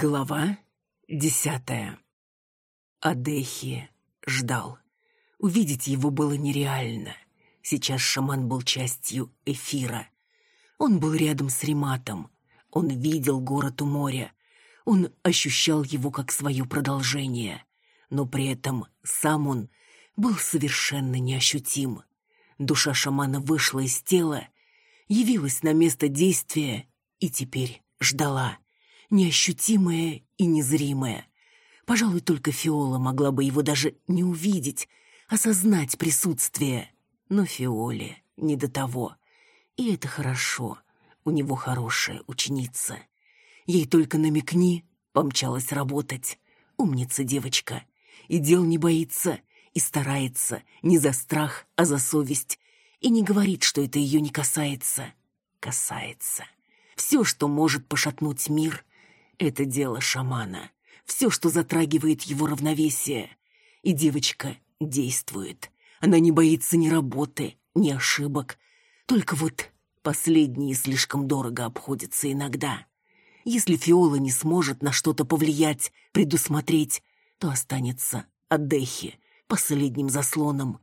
Глава десятая. Адехи ждал. Увидеть его было нереально. Сейчас шаман был частью эфира. Он был рядом с Рематом. Он видел город у моря. Он ощущал его как свое продолжение. Но при этом сам он был совершенно неощутим. Душа шамана вышла из тела, явилась на место действия и теперь ждала неощутимое и незримое. Пожалуй, только Фиола могла бы его даже не увидеть, осознать присутствие. Но Фиоле не до того. И это хорошо. У него хорошая ученица. Ей только намекни, помчалась работать. Умница девочка. И дел не боится, и старается не за страх, а за совесть. И не говорит, что это ее не касается. Касается. Все, что может пошатнуть мир, это дело шамана. Все, что затрагивает его равновесие. И девочка действует. Она не боится ни работы, ни ошибок. Только вот последние слишком дорого обходятся иногда. Если Фиола не сможет на что-то повлиять, предусмотреть, то останется Адехи последним заслоном.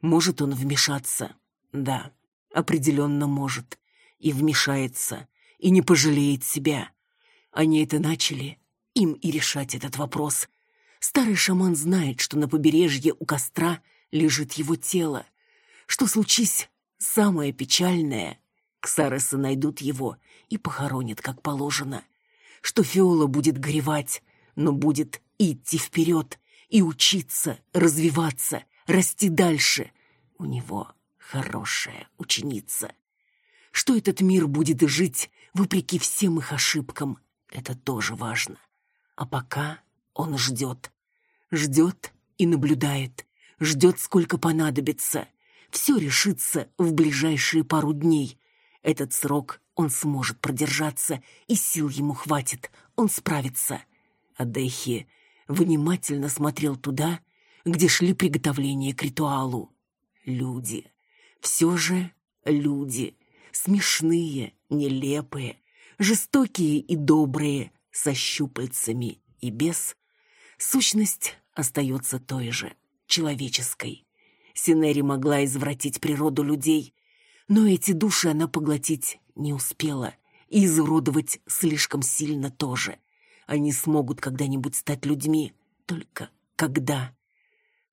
Может он вмешаться? Да, определенно может. И вмешается, и не пожалеет себя. Они это начали, им и решать этот вопрос. Старый шаман знает, что на побережье у костра лежит его тело. Что случись самое печальное, Ксаресы найдут его и похоронят, как положено. Что Фиола будет горевать, но будет идти вперед и учиться, развиваться, расти дальше. У него хорошая ученица. Что этот мир будет жить вопреки всем их ошибкам, это тоже важно. А пока он ждет. Ждет и наблюдает. Ждет, сколько понадобится. Все решится в ближайшие пару дней. Этот срок он сможет продержаться, и сил ему хватит. Он справится. Адехи внимательно смотрел туда, где шли приготовления к ритуалу. Люди. Все же люди. Смешные, нелепые, жестокие и добрые, со щупальцами и без, сущность остается той же, человеческой. Синери могла извратить природу людей, но эти души она поглотить не успела и изуродовать слишком сильно тоже. Они смогут когда-нибудь стать людьми, только когда.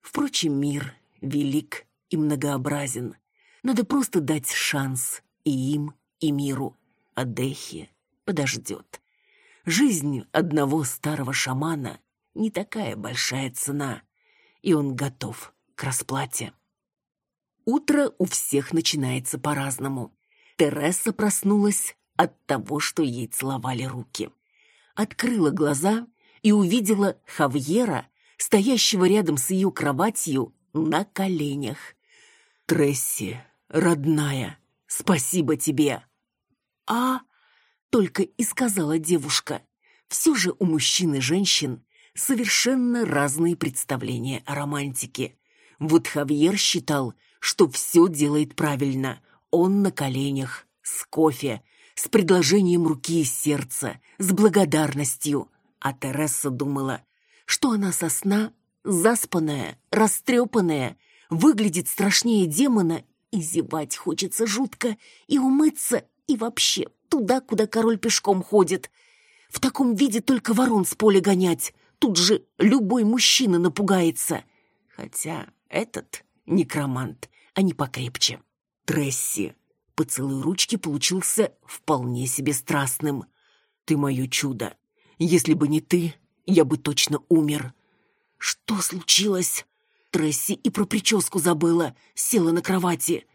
Впрочем, мир велик и многообразен. Надо просто дать шанс и им, и миру. Адехи подождет. Жизнь одного старого шамана не такая большая цена, и он готов к расплате. Утро у всех начинается по-разному. Тереса проснулась от того, что ей целовали руки. Открыла глаза и увидела Хавьера, стоящего рядом с ее кроватью на коленях. «Тресси, родная, спасибо тебе!» «А...» только и сказала девушка. Все же у мужчин и женщин совершенно разные представления о романтике. Вот Хавьер считал, что все делает правильно. Он на коленях, с кофе, с предложением руки и сердца, с благодарностью. А Тереса думала, что она со сна заспанная, растрепанная, выглядит страшнее демона, и зевать хочется жутко, и умыться, и вообще туда, куда король пешком ходит. В таком виде только ворон с поля гонять. Тут же любой мужчина напугается. Хотя этот некромант, а не покрепче. Тресси. Поцелуй ручки получился вполне себе страстным. Ты мое чудо. Если бы не ты, я бы точно умер. Что случилось? Тресси и про прическу забыла, села на кровати.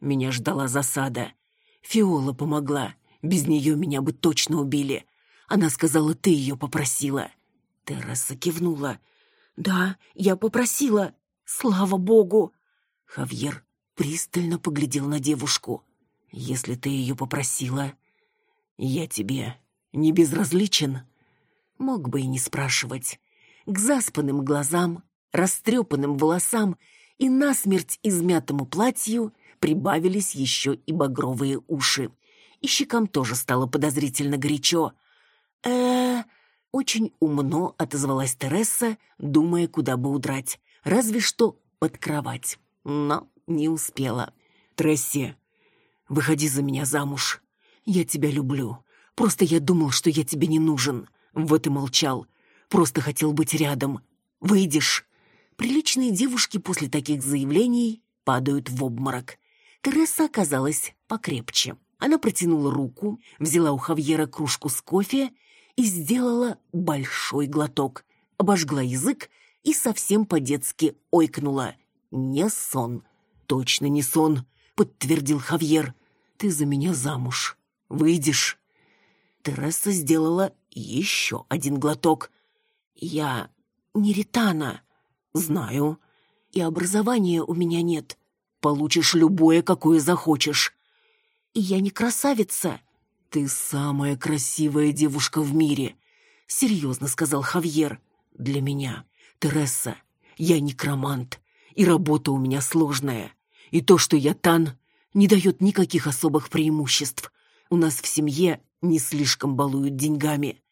Меня ждала засада. Фиола помогла. Без нее меня бы точно убили. Она сказала, ты ее попросила. Терраса кивнула. Да, я попросила. Слава богу. Хавьер пристально поглядел на девушку. Если ты ее попросила, я тебе не безразличен. Мог бы и не спрашивать. К заспанным глазам, растрепанным волосам и насмерть измятому платью прибавились еще и багровые уши и щекам тоже стало подозрительно горячо. э Очень умно отозвалась Тереса, думая, куда бы удрать. Разве что под кровать. Но не успела. «Тресси, выходи за меня замуж. Я тебя люблю. Просто я думал, что я тебе не нужен. Вот и молчал. Просто хотел быть рядом. Выйдешь?» Приличные девушки после таких заявлений падают в обморок. Тереса оказалась покрепче. Она протянула руку, взяла у Хавьера кружку с кофе и сделала большой глоток, обожгла язык и совсем по-детски ойкнула. «Не сон». «Точно не сон», — подтвердил Хавьер. «Ты за меня замуж. Выйдешь?» Тереса сделала еще один глоток. «Я не Ритана. Знаю. И образования у меня нет. Получишь любое, какое захочешь. И я не красавица. «Ты самая красивая девушка в мире», — серьезно сказал Хавьер. «Для меня, Тереса, я некромант, и работа у меня сложная. И то, что я Тан, не дает никаких особых преимуществ. У нас в семье не слишком балуют деньгами.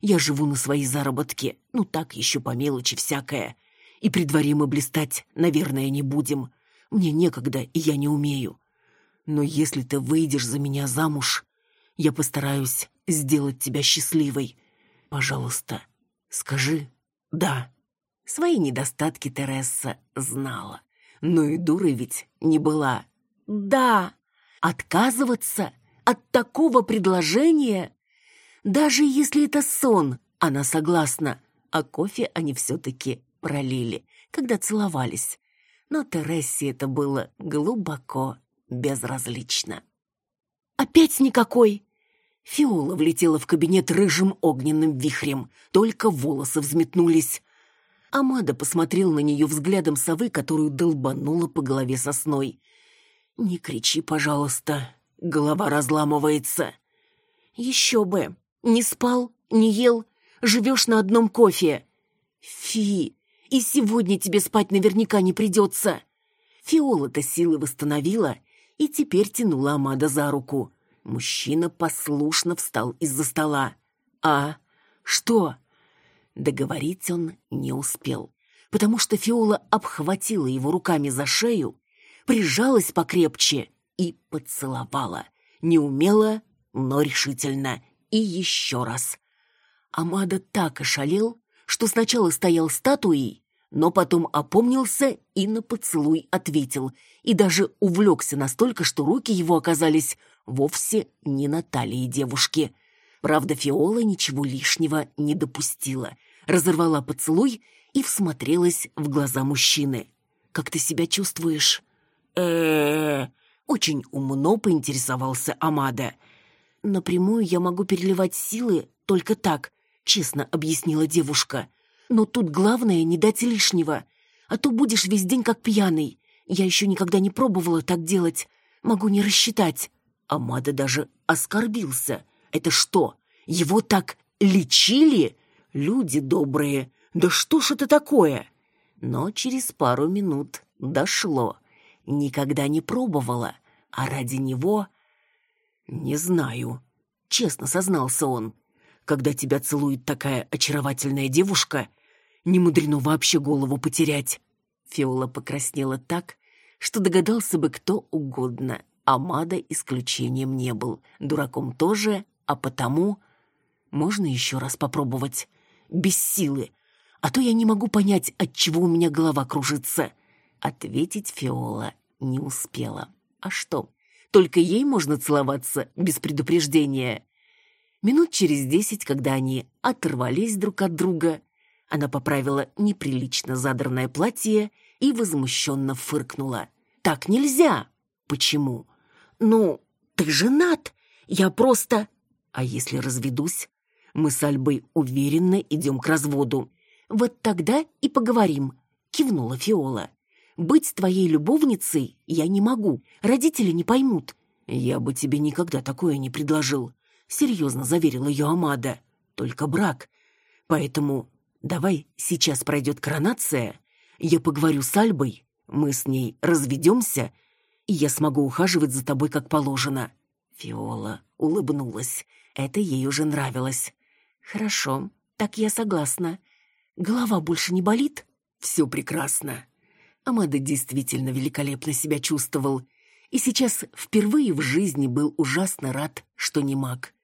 Я живу на свои заработки, ну так еще по мелочи всякое. И при дворе мы блистать, наверное, не будем. Мне некогда, и я не умею. Но если ты выйдешь за меня замуж, я постараюсь сделать тебя счастливой. Пожалуйста, скажи «да». Свои недостатки Тереса знала, но и дурой ведь не была. «Да!» Отказываться от такого предложения? Даже если это сон, она согласна. А кофе они все-таки пролили, когда целовались. Но Тересе это было глубоко безразлично. «Опять никакой!» Фиола влетела в кабинет рыжим огненным вихрем, только волосы взметнулись. Амада посмотрел на нее взглядом совы, которую долбанула по голове сосной. «Не кричи, пожалуйста, голова разламывается». «Еще бы! Не спал, не ел, живешь на одном кофе». «Фи, и сегодня тебе спать наверняка не придется». Фиола-то силы восстановила и теперь тянула Амада за руку. Мужчина послушно встал из-за стола. «А? Что?» Договорить он не успел, потому что Фиола обхватила его руками за шею, прижалась покрепче и поцеловала. Неумело, но решительно. И еще раз. Амада так ошалел, что сначала стоял статуей, но потом опомнился и на поцелуй ответил, и даже увлекся настолько, что руки его оказались вовсе не на талии девушки. Правда, Фиола ничего лишнего не допустила. Разорвала поцелуй и всмотрелась в глаза мужчины. «Как ты себя чувствуешь?» э Очень умно поинтересовался Амада. «Напрямую я могу переливать силы только так», — честно объяснила девушка. «Но тут главное не дать лишнего, а то будешь весь день как пьяный. Я еще никогда не пробовала так делать. Могу не рассчитать». Амада даже оскорбился. Это что, его так лечили? Люди добрые, да что ж это такое? Но через пару минут дошло. Никогда не пробовала, а ради него... Не знаю, честно сознался он. Когда тебя целует такая очаровательная девушка, не мудрено вообще голову потерять. Фиола покраснела так, что догадался бы кто угодно. Амада исключением не был, дураком тоже, а потому... Можно еще раз попробовать? Без силы. А то я не могу понять, от чего у меня голова кружится. Ответить Фиола не успела. А что? Только ей можно целоваться без предупреждения. Минут через десять, когда они оторвались друг от друга, она поправила неприлично задранное платье и возмущенно фыркнула. «Так нельзя!» «Почему?» «Ну, ты женат. Я просто...» «А если разведусь?» «Мы с Альбой уверенно идем к разводу». «Вот тогда и поговорим», — кивнула Фиола. «Быть твоей любовницей я не могу. Родители не поймут». «Я бы тебе никогда такое не предложил», — серьезно заверила ее Амада. «Только брак. Поэтому давай сейчас пройдет коронация, я поговорю с Альбой, мы с ней разведемся, и я смогу ухаживать за тобой как положено». Фиола улыбнулась. Это ей уже нравилось. «Хорошо, Так я согласна. Голова больше не болит? Все прекрасно. Амада действительно великолепно себя чувствовал. И сейчас впервые в жизни был ужасно рад, что не маг.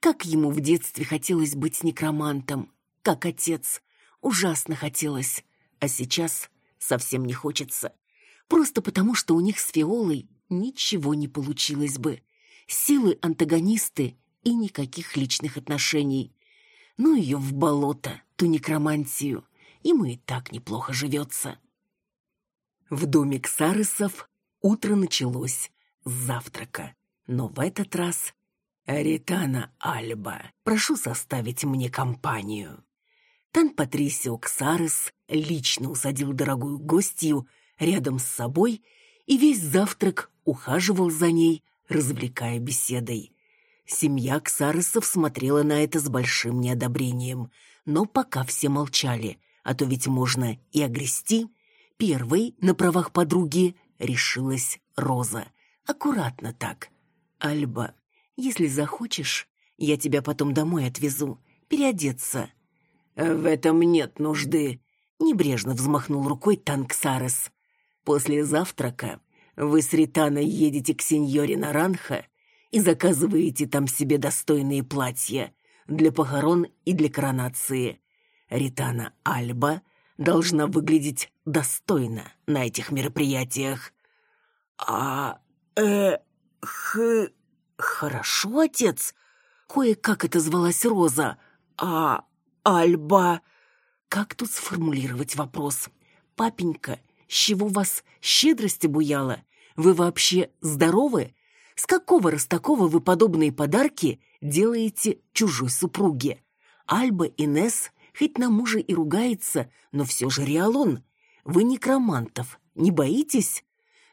Как ему в детстве хотелось быть некромантом. Как отец. Ужасно хотелось. А сейчас совсем не хочется. Просто потому, что у них с Фиолой ничего не получилось бы. Силы антагонисты и никаких личных отношений. Ну ее в болото, ту некромантию. Ему и так неплохо живется. В доме Ксарысов утро началось с завтрака. Но в этот раз «Ритана Альба, прошу составить мне компанию». Тан Патрисио Ксарес лично усадил дорогую гостью рядом с собой и весь завтрак ухаживал за ней, развлекая беседой. Семья Ксаресов смотрела на это с большим неодобрением, но пока все молчали, а то ведь можно и огрести. Первой на правах подруги решилась Роза. Аккуратно так. «Альба, если захочешь, я тебя потом домой отвезу. Переодеться». «В этом нет нужды», — небрежно взмахнул рукой Танксарес. «После завтрака вы с Ританой едете к сеньоре Наранха и заказываете там себе достойные платья для похорон и для коронации. Ритана Альба должна выглядеть достойно на этих мероприятиях. А... э... х... Хорошо, отец. Кое-как это звалась Роза. А... Альба... Как тут сформулировать вопрос? Папенька, с чего вас щедрость обуяла? Вы вообще здоровы? С какого раз такого вы подобные подарки делаете чужой супруге? Альба Инес хоть на мужа и ругается, но все же Риалон. Вы некромантов, не боитесь?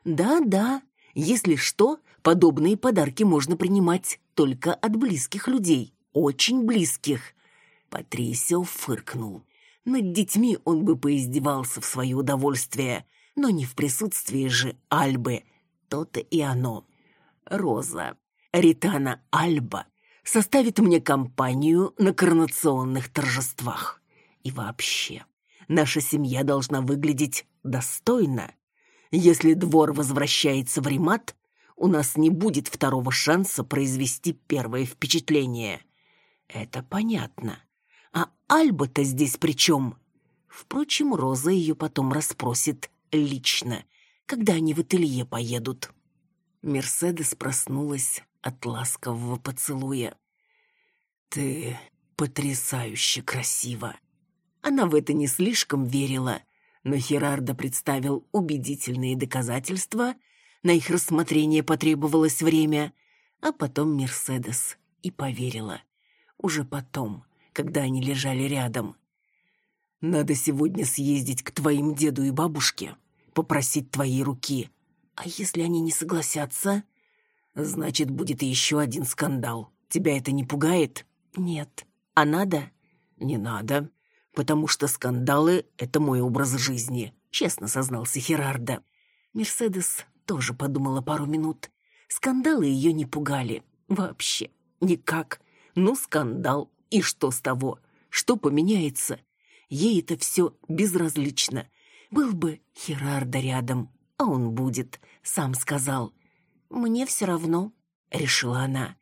Да-да, если что, подобные подарки можно принимать только от близких людей, очень близких. Патрисио фыркнул. Над детьми он бы поиздевался в свое удовольствие, но не в присутствии же Альбы. То-то и оно. Роза, Ритана Альба составит мне компанию на коронационных торжествах. И вообще, наша семья должна выглядеть достойно. Если двор возвращается в Римат, у нас не будет второго шанса произвести первое впечатление. Это понятно. А Альба-то здесь при чем? Впрочем, Роза ее потом расспросит лично, когда они в ателье поедут. Мерседес проснулась от ласкового поцелуя. «Ты потрясающе красива!» Она в это не слишком верила, но Херардо представил убедительные доказательства, на их рассмотрение потребовалось время, а потом Мерседес и поверила. Уже потом, когда они лежали рядом. «Надо сегодня съездить к твоим деду и бабушке, попросить твоей руки. А если они не согласятся?» «Значит, будет еще один скандал. Тебя это не пугает?» «Нет. А надо?» «Не надо, потому что скандалы — это мой образ жизни», — честно сознался Херардо. Мерседес тоже подумала пару минут. Скандалы ее не пугали. Вообще. Никак. Ну, скандал. И что с того? Что поменяется? Ей это все безразлично. Был бы Херарда рядом, а он будет, сам сказал. «Мне все равно», — решила она.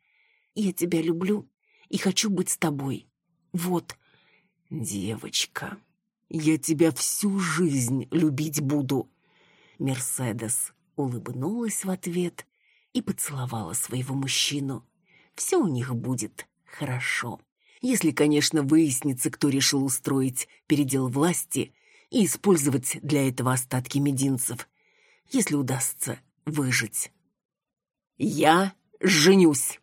«Я тебя люблю и хочу быть с тобой. Вот». «Девочка, я тебя всю жизнь любить буду». Мерседес улыбнулась в ответ и поцеловала своего мужчину. «Все у них будет хорошо». Если, конечно, выяснится, кто решил устроить передел власти и использовать для этого остатки мединцев, если удастся выжить. «Я женюсь!»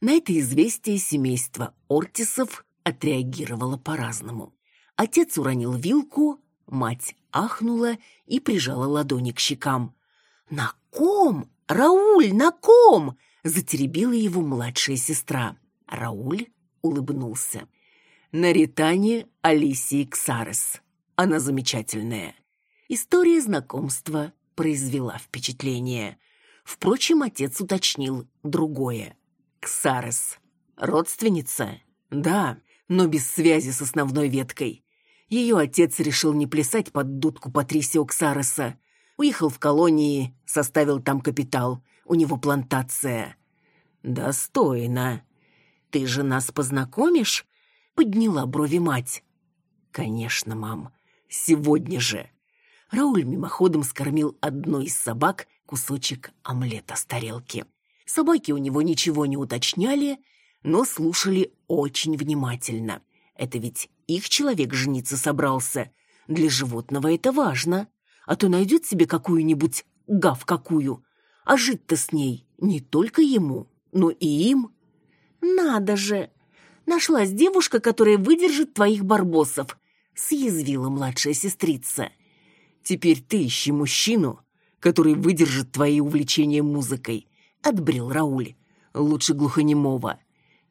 На это известие семейство Ортисов отреагировало по-разному. Отец уронил вилку, мать ахнула и прижала ладони к щекам. «На ком? Рауль, на ком?» – затеребила его младшая сестра. Рауль улыбнулся. На Ритане Алисии Ксарес. Она замечательная. История знакомства произвела впечатление. Впрочем, отец уточнил другое. Ксарес. Родственница? Да, но без связи с основной веткой. Ее отец решил не плясать под дудку Патрисио Ксареса. Уехал в колонии, составил там капитал. У него плантация. «Достойно. Ты же нас познакомишь?» Подняла брови мать. «Конечно, мам. Сегодня же». Рауль мимоходом скормил одной из собак кусочек омлета с тарелки. Собаки у него ничего не уточняли, но слушали очень внимательно. Это ведь их человек жениться собрался. Для животного это важно. А то найдет себе какую-нибудь гав какую. А жить-то с ней не только ему, но и им. Надо же! Нашлась девушка, которая выдержит твоих барбосов, съязвила младшая сестрица. Теперь ты ищи мужчину, который выдержит твои увлечения музыкой, отбрил Рауль. Лучше глухонемого.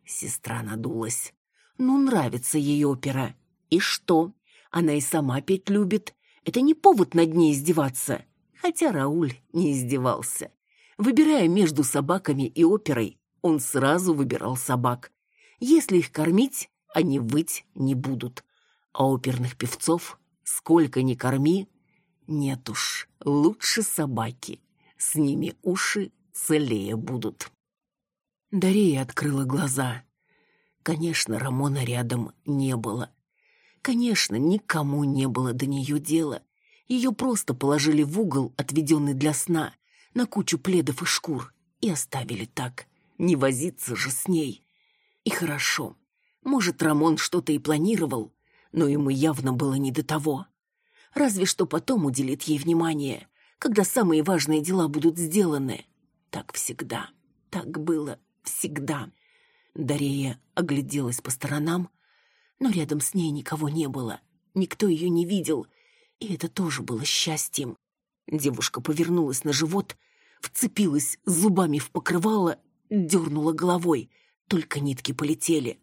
Сестра надулась. Ну, нравится ей опера. И что? Она и сама петь любит. Это не повод над ней издеваться. Хотя Рауль не издевался. Выбирая между собаками и оперой, он сразу выбирал собак. Если их кормить, они выть не будут. А оперных певцов, сколько ни корми, нет уж, лучше собаки. С ними уши целее будут. Дарья открыла глаза. Конечно, Рамона рядом не было. Конечно, никому не было до нее дела. Ее просто положили в угол, отведенный для сна, на кучу пледов и шкур, и оставили так. Не возиться же с ней. И хорошо. Может, Рамон что-то и планировал, но ему явно было не до того. Разве что потом уделит ей внимание, когда самые важные дела будут сделаны. Так всегда. Так было всегда. Дарея огляделась по сторонам, но рядом с ней никого не было. Никто ее не видел, и это тоже было счастьем. Девушка повернулась на живот, вцепилась зубами в покрывало, дернула головой, только нитки полетели.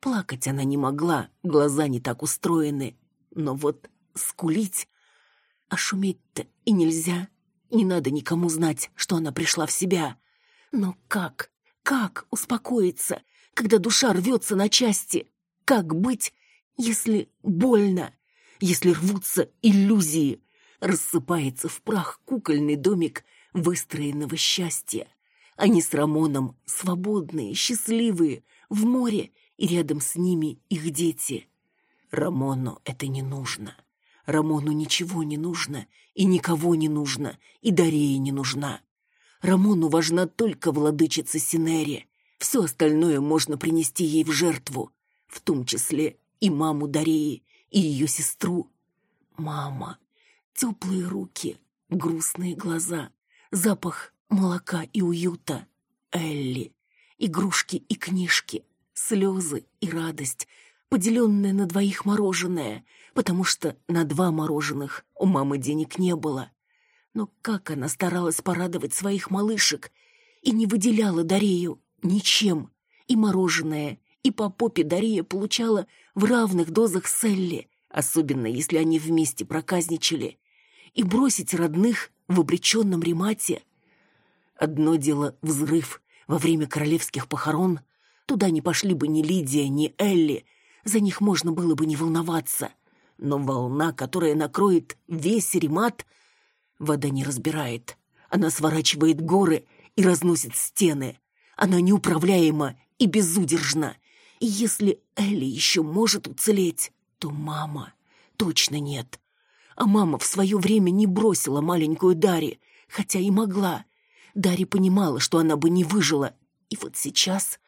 Плакать она не могла, глаза не так устроены, но вот скулить... А шуметь-то и нельзя. Не надо никому знать, что она пришла в себя. Но как, как успокоиться, когда душа рвется на части? Как быть, если больно, если рвутся иллюзии, рассыпается в прах кукольный домик выстроенного счастья? Они с Рамоном свободные, счастливые, в море, и рядом с ними их дети. Рамону это не нужно. Рамону ничего не нужно, и никого не нужно, и Дарея не нужна. Рамону важна только владычица Синери. Все остальное можно принести ей в жертву, в том числе и маму Дареи, и ее сестру. Мама, теплые руки, грустные глаза, запах молока и уюта, Элли, игрушки и книжки, слезы и радость, поделенное на двоих мороженое, потому что на два мороженых у мамы денег не было. Но как она старалась порадовать своих малышек и не выделяла Дарею ничем. И мороженое, и по попе Дарея получала в равных дозах с Элли, особенно если они вместе проказничали. И бросить родных в обреченном ремате. Одно дело взрыв во время королевских похорон. Туда не пошли бы ни Лидия, ни Элли, за них можно было бы не волноваться. Но волна, которая накроет весь ремат, вода не разбирает. Она сворачивает горы и разносит стены. Она неуправляема и безудержна. И если Элли еще может уцелеть, то мама точно нет. А мама в свое время не бросила маленькую Дари, хотя и могла. Дари понимала, что она бы не выжила. И вот сейчас...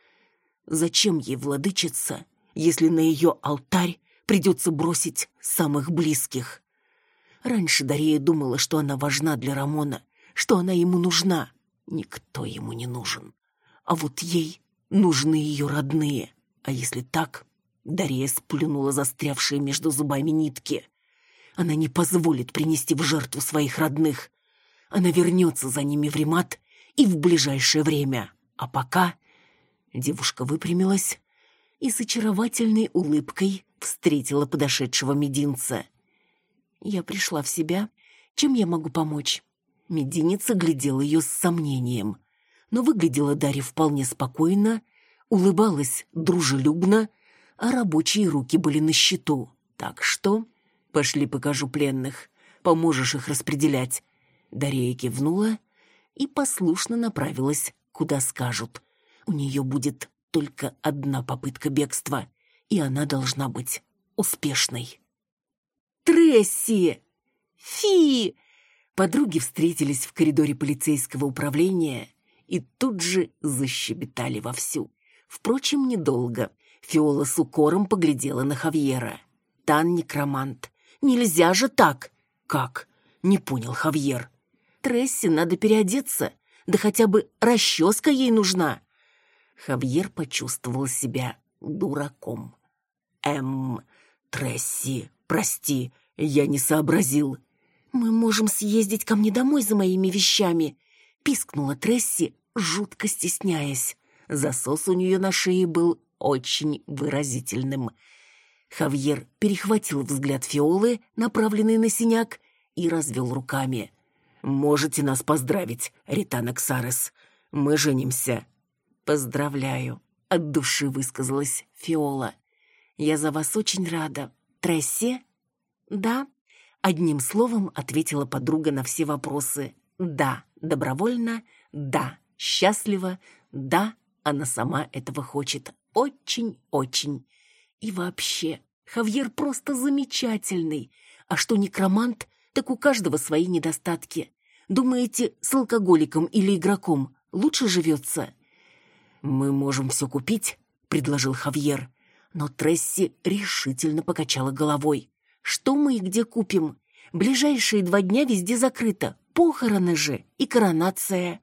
Зачем ей владычица, если на ее алтарь придется бросить самых близких. Раньше Дарья думала, что она важна для Рамона, что она ему нужна. Никто ему не нужен. А вот ей нужны ее родные. А если так, Дарья сплюнула застрявшие между зубами нитки. Она не позволит принести в жертву своих родных. Она вернется за ними в Ремат и в ближайшее время. А пока... Девушка выпрямилась, и с очаровательной улыбкой встретила подошедшего мединца. Я пришла в себя. Чем я могу помочь? Мединица глядел ее с сомнением, но выглядела Дарья вполне спокойно, улыбалась дружелюбно, а рабочие руки были на счету. Так что пошли покажу пленных, поможешь их распределять. Дарея кивнула и послушно направилась, куда скажут. У нее будет только одна попытка бегства, и она должна быть успешной. «Тресси! Фи!» Подруги встретились в коридоре полицейского управления и тут же защебетали вовсю. Впрочем, недолго. Фиола с укором поглядела на Хавьера. «Тан некромант. Нельзя же так!» «Как?» — не понял Хавьер. «Трессе надо переодеться. Да хотя бы расческа ей нужна». Хавьер почувствовал себя дураком. «Эм, Тресси, прости, я не сообразил». «Мы можем съездить ко мне домой за моими вещами», — пискнула Тресси, жутко стесняясь. Засос у нее на шее был очень выразительным. Хавьер перехватил взгляд Фиолы, направленный на синяк, и развел руками. «Можете нас поздравить, Ритана Ксарес. Мы женимся». «Поздравляю», — от души высказалась Фиола. «Я за вас очень рада. Трессе?» «Да», — одним словом ответила подруга на все вопросы. «Да, добровольно, да, счастливо, да, она сама этого хочет. Очень-очень. И вообще, Хавьер просто замечательный. А что некромант, так у каждого свои недостатки. Думаете, с алкоголиком или игроком лучше живется?» «Мы можем все купить», — предложил Хавьер. Но Тресси решительно покачала головой. «Что мы и где купим? Ближайшие два дня везде закрыто. Похороны же и коронация.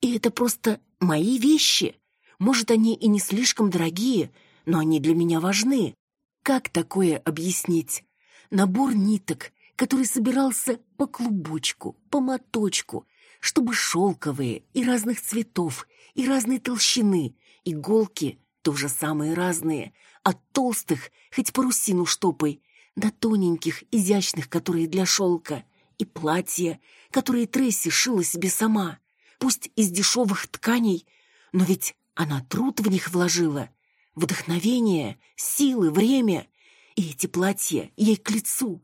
И это просто мои вещи. Может, они и не слишком дорогие, но они для меня важны. Как такое объяснить? Набор ниток, который собирался по клубочку, по моточку, чтобы шелковые и разных цветов, и разной толщины, иголки тоже самые разные, от толстых, хоть парусину штопай, до тоненьких, изящных, которые для шелка, и платья, которые Тресси шила себе сама, пусть из дешевых тканей, но ведь она труд в них вложила, вдохновение, силы, время, и эти платья ей к лицу.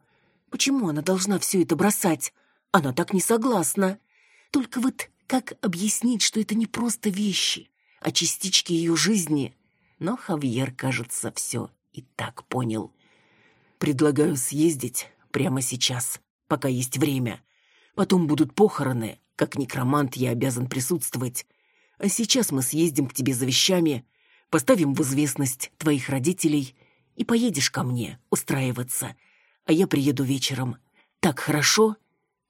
Почему она должна все это бросать? Она так не согласна. Только вот как объяснить, что это не просто вещи, а частички ее жизни? Но Хавьер, кажется, все и так понял. «Предлагаю съездить прямо сейчас, пока есть время. Потом будут похороны. Как некромант я обязан присутствовать. А сейчас мы съездим к тебе за вещами, поставим в известность твоих родителей и поедешь ко мне устраиваться. А я приеду вечером. Так хорошо?»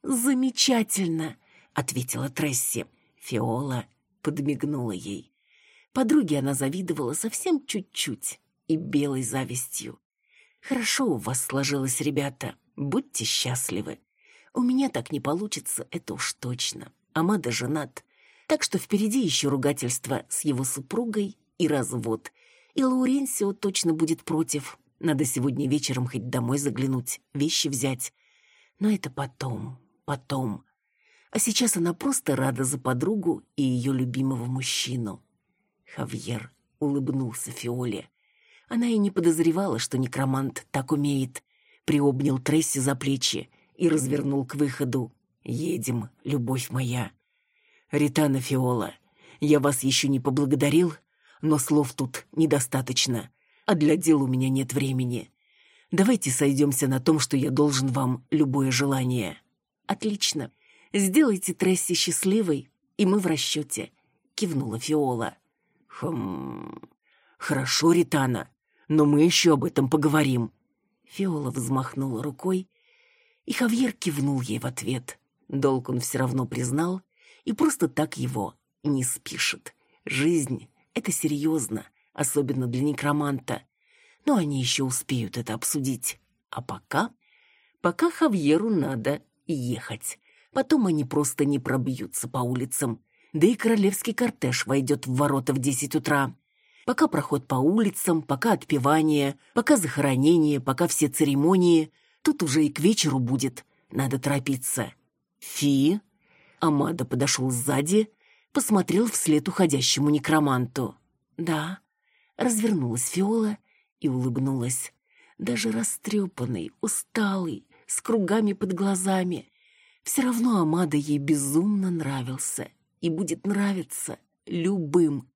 «Замечательно!» ответила Тресси. Фиола подмигнула ей. Подруге она завидовала совсем чуть-чуть и белой завистью. «Хорошо у вас сложилось, ребята. Будьте счастливы. У меня так не получится, это уж точно. Амада женат. Так что впереди еще ругательство с его супругой и развод. И Лауренсио точно будет против. Надо сегодня вечером хоть домой заглянуть, вещи взять. Но это потом, потом. А сейчас она просто рада за подругу и ее любимого мужчину. Хавьер улыбнулся Фиоле. Она и не подозревала, что некромант так умеет. Приобнял Тресси за плечи и развернул к выходу. «Едем, любовь моя». «Ритана Фиола, я вас еще не поблагодарил, но слов тут недостаточно, а для дел у меня нет времени. Давайте сойдемся на том, что я должен вам любое желание». «Отлично. Сделайте Тресси счастливой, и мы в расчете», — кивнула Фиола. «Хм... Хорошо, Ритана, но мы еще об этом поговорим». Фиола взмахнула рукой, и Хавьер кивнул ей в ответ. Долг он все равно признал, и просто так его не спишет. Жизнь — это серьезно, особенно для некроманта. Но они еще успеют это обсудить. А пока... Пока Хавьеру надо ехать. Потом они просто не пробьются по улицам. Да и королевский кортеж войдет в ворота в десять утра. Пока проход по улицам, пока отпевание, пока захоронение, пока все церемонии, тут уже и к вечеру будет. Надо торопиться. Фи. Амада подошел сзади, посмотрел вслед уходящему некроманту. Да, развернулась Фиола и улыбнулась. Даже растрепанный, усталый, с кругами под глазами. Все равно Амада ей безумно нравился и будет нравиться любым.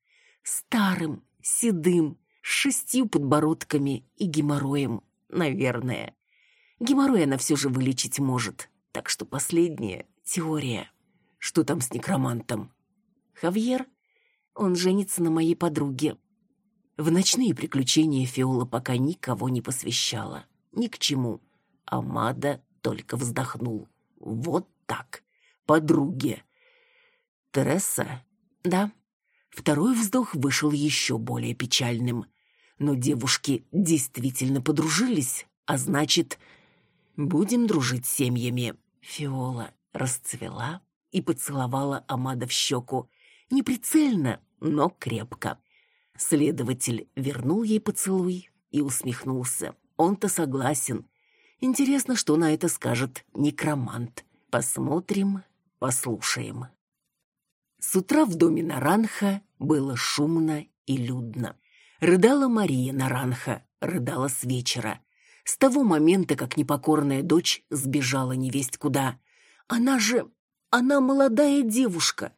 Старым, седым, с шестью подбородками и геморроем, наверное. Геморрой она все же вылечить может, так что последняя — теория. Что там с некромантом? Хавьер? Он женится на моей подруге. В ночные приключения Фиола пока никого не посвящала. Ни к чему. Амада только вздохнул. Вот так. Подруге. Тереса? Да. Второй вздох вышел еще более печальным. Но девушки действительно подружились, а значит, будем дружить семьями. Фиола расцвела и поцеловала Амада в щеку. Неприцельно, но крепко. Следователь вернул ей поцелуй и усмехнулся. Он-то согласен. Интересно, что на это скажет некромант. Посмотрим, послушаем. С утра в доме Наранха было шумно и людно. Рыдала Мария Наранха, рыдала с вечера. С того момента, как непокорная дочь сбежала невесть куда. Она же... она молодая девушка.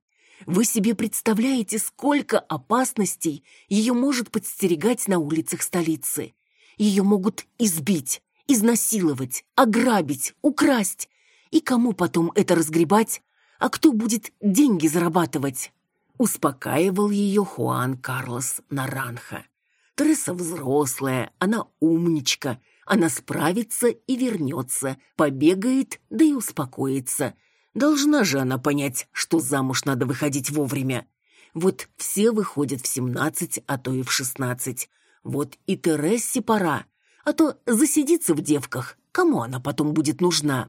Вы себе представляете, сколько опасностей ее может подстерегать на улицах столицы? Ее могут избить, изнасиловать, ограбить, украсть. И кому потом это разгребать? А кто будет деньги зарабатывать? Успокаивал ее Хуан Карлос Наранха. Тереса взрослая, она умничка, она справится и вернется, побегает, да и успокоится. Должна же она понять, что замуж надо выходить вовремя. Вот все выходят в семнадцать, а то и в шестнадцать. Вот и Терессе пора, а то засидится в девках, кому она потом будет нужна.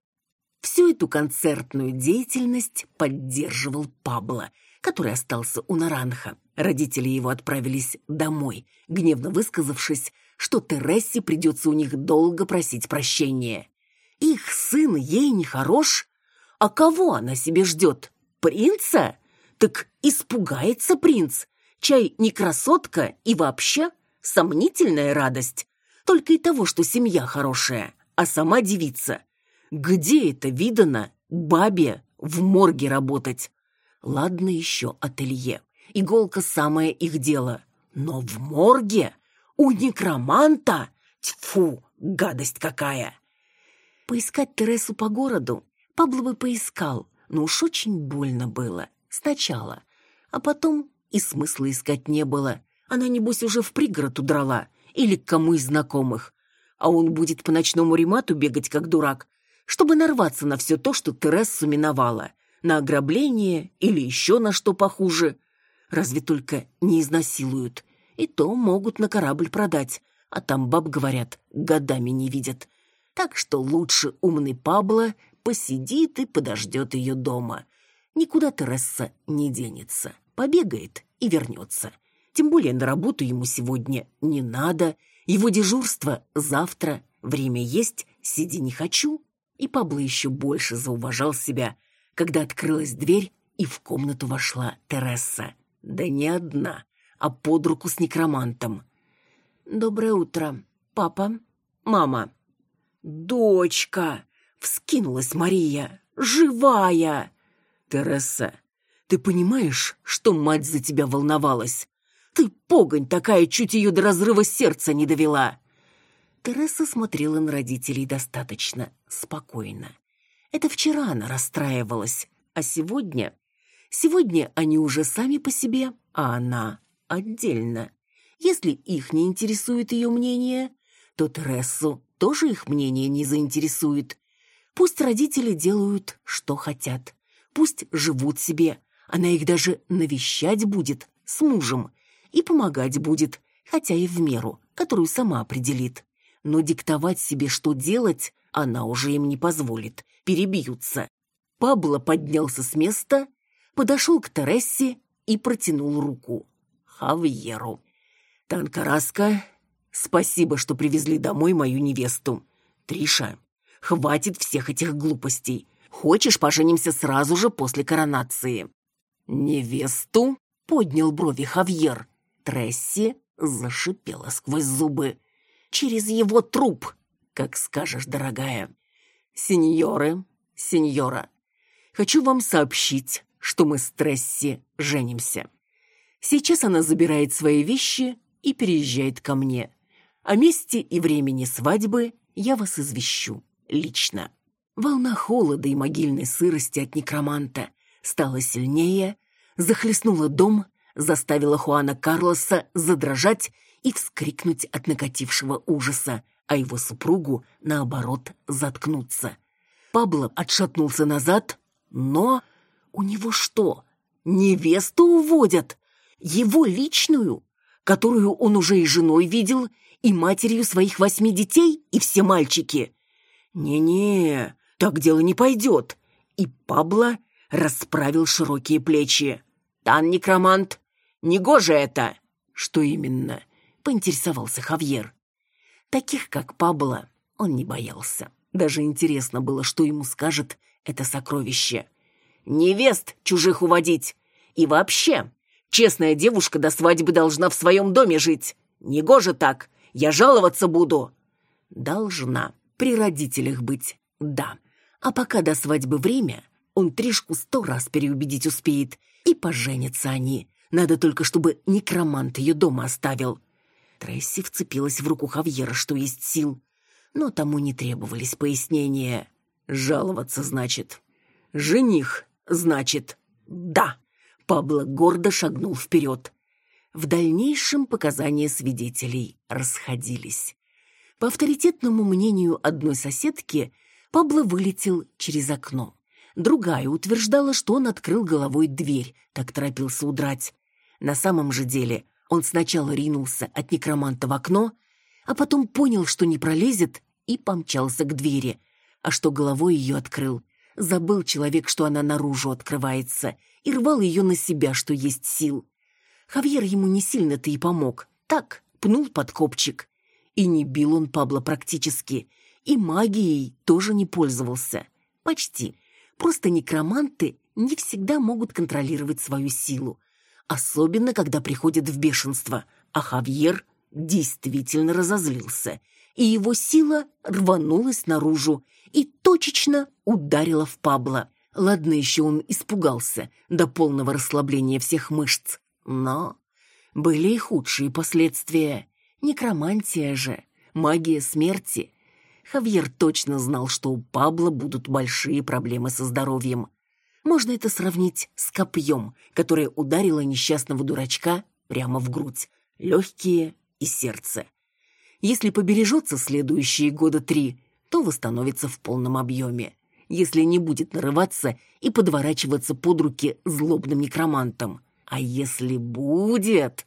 Всю эту концертную деятельность поддерживал Пабло, который остался у Наранха. Родители его отправились домой, гневно высказавшись, что Терессе придется у них долго просить прощения. Их сын ей не хорош, а кого она себе ждет? Принца? Так испугается принц. Чай не красотка и вообще сомнительная радость. Только и того, что семья хорошая, а сама девица. Где это видано бабе в морге работать? Ладно еще ателье. Иголка самое их дело. Но в морге? У некроманта? Тьфу, гадость какая! Поискать Тересу по городу Пабло бы поискал, но уж очень больно было. Сначала. А потом и смысла искать не было. Она, небось, уже в пригород удрала. Или к кому из знакомых. А он будет по ночному ремату бегать, как дурак, чтобы нарваться на все то, что Терессу миновала. На ограбление или еще на что похуже. Разве только не изнасилуют. И то могут на корабль продать. А там баб, говорят, годами не видят. Так что лучше умный Пабло посидит и подождет ее дома. Никуда Тересса не денется, побегает и вернется. Тем более на работу ему сегодня не надо, его дежурство завтра, время есть, сиди не хочу. И Пабло еще больше зауважал себя, когда открылась дверь и в комнату вошла Тересса. Да не одна, а под руку с некромантом. «Доброе утро, папа, мама». «Дочка!» Вскинулась Мария. «Живая!» «Тереса, ты понимаешь, что мать за тебя волновалась? Ты, погонь такая, чуть ее до разрыва сердца не довела!» Тереса смотрела на родителей достаточно спокойно. Это вчера она расстраивалась, а сегодня... Сегодня они уже сами по себе, а она отдельно. Если их не интересует ее мнение, то Тересу тоже их мнение не заинтересует. Пусть родители делают, что хотят. Пусть живут себе. Она их даже навещать будет с мужем и помогать будет, хотя и в меру, которую сама определит. Но диктовать себе, что делать, она уже им не позволит. Перебьются. Пабло поднялся с места, подошел к Терессе и протянул руку. Хавьеру. «Танкараска, спасибо, что привезли домой мою невесту. Триша, Хватит всех этих глупостей. Хочешь, поженимся сразу же после коронации?» «Невесту?» — поднял брови Хавьер. Тресси зашипела сквозь зубы. через его труп. Как скажешь, дорогая. Сеньоры, сеньора, хочу вам сообщить, что мы с Тресси женимся. Сейчас она забирает свои вещи и переезжает ко мне. О месте и времени свадьбы я вас извещу лично. Волна холода и могильной сырости от некроманта стала сильнее, захлестнула дом, заставила Хуана Карлоса задрожать и вскрикнуть от накатившего ужаса, а его супругу, наоборот, заткнуться. Пабло отшатнулся назад, но... У него что, невесту уводят? Его личную, которую он уже и женой видел, и матерью своих восьми детей, и все мальчики? Не-не, так дело не пойдет. И Пабло расправил широкие плечи. «Тан, некромант, негоже это!» «Что именно?» — поинтересовался Хавьер. Таких, как Пабло, он не боялся. Даже интересно было, что ему скажет это сокровище. «Невест чужих уводить! И вообще, честная девушка до свадьбы должна в своем доме жить! Негоже так! Я жаловаться буду!» «Должна при родителях быть, да. А пока до свадьбы время, он Тришку сто раз переубедить успеет, и поженятся они. Надо только, чтобы некромант ее дома оставил. Тресси вцепилась в руку Хавьера, что есть сил. Но тому не требовались пояснения. Жаловаться, значит. Жених, значит. Да. Пабло гордо шагнул вперед. В дальнейшем показания свидетелей расходились. По авторитетному мнению одной соседки, Пабло вылетел через окно. Другая утверждала, что он открыл головой дверь, так торопился удрать. На самом же деле он сначала ринулся от некроманта в окно, а потом понял, что не пролезет, и помчался к двери. А что головой ее открыл, забыл человек, что она наружу открывается, и рвал ее на себя, что есть сил. Хавьер ему не сильно-то и помог. Так, пнул под копчик. И не бил он Пабло практически, и магией тоже не пользовался. Почти. Просто некроманты не всегда могут контролировать свою силу. Особенно, когда приходят в бешенство. А Хавьер действительно разозлился. И его сила рванулась наружу и точечно ударила в Пабло. Ладно еще он испугался до полного расслабления всех мышц. Но были и худшие последствия. Некромантия же, магия смерти. Хавьер точно знал, что у Пабло будут большие проблемы со здоровьем. Можно это сравнить с копьем, которое ударило несчастного дурачка прямо в грудь, легкие и сердце. Если побережется следующие года три, то восстановится в полном объеме. Если не будет нарываться и подворачиваться под руки злобным некромантом. А если будет,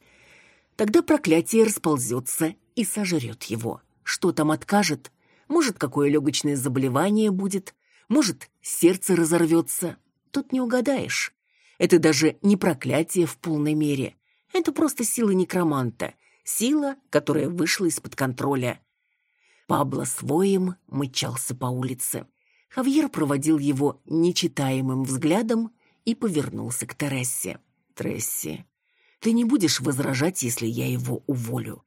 тогда проклятие расползется и сожрет его. Что там откажет? Может, какое легочное заболевание будет? Может, сердце разорвется? Тут не угадаешь. Это даже не проклятие в полной мере. Это просто сила некроманта. Сила, которая вышла из-под контроля. Пабло своим мычался по улице. Хавьер проводил его нечитаемым взглядом и повернулся к Терессе. «Тресси, ты не будешь возражать, если я его уволю.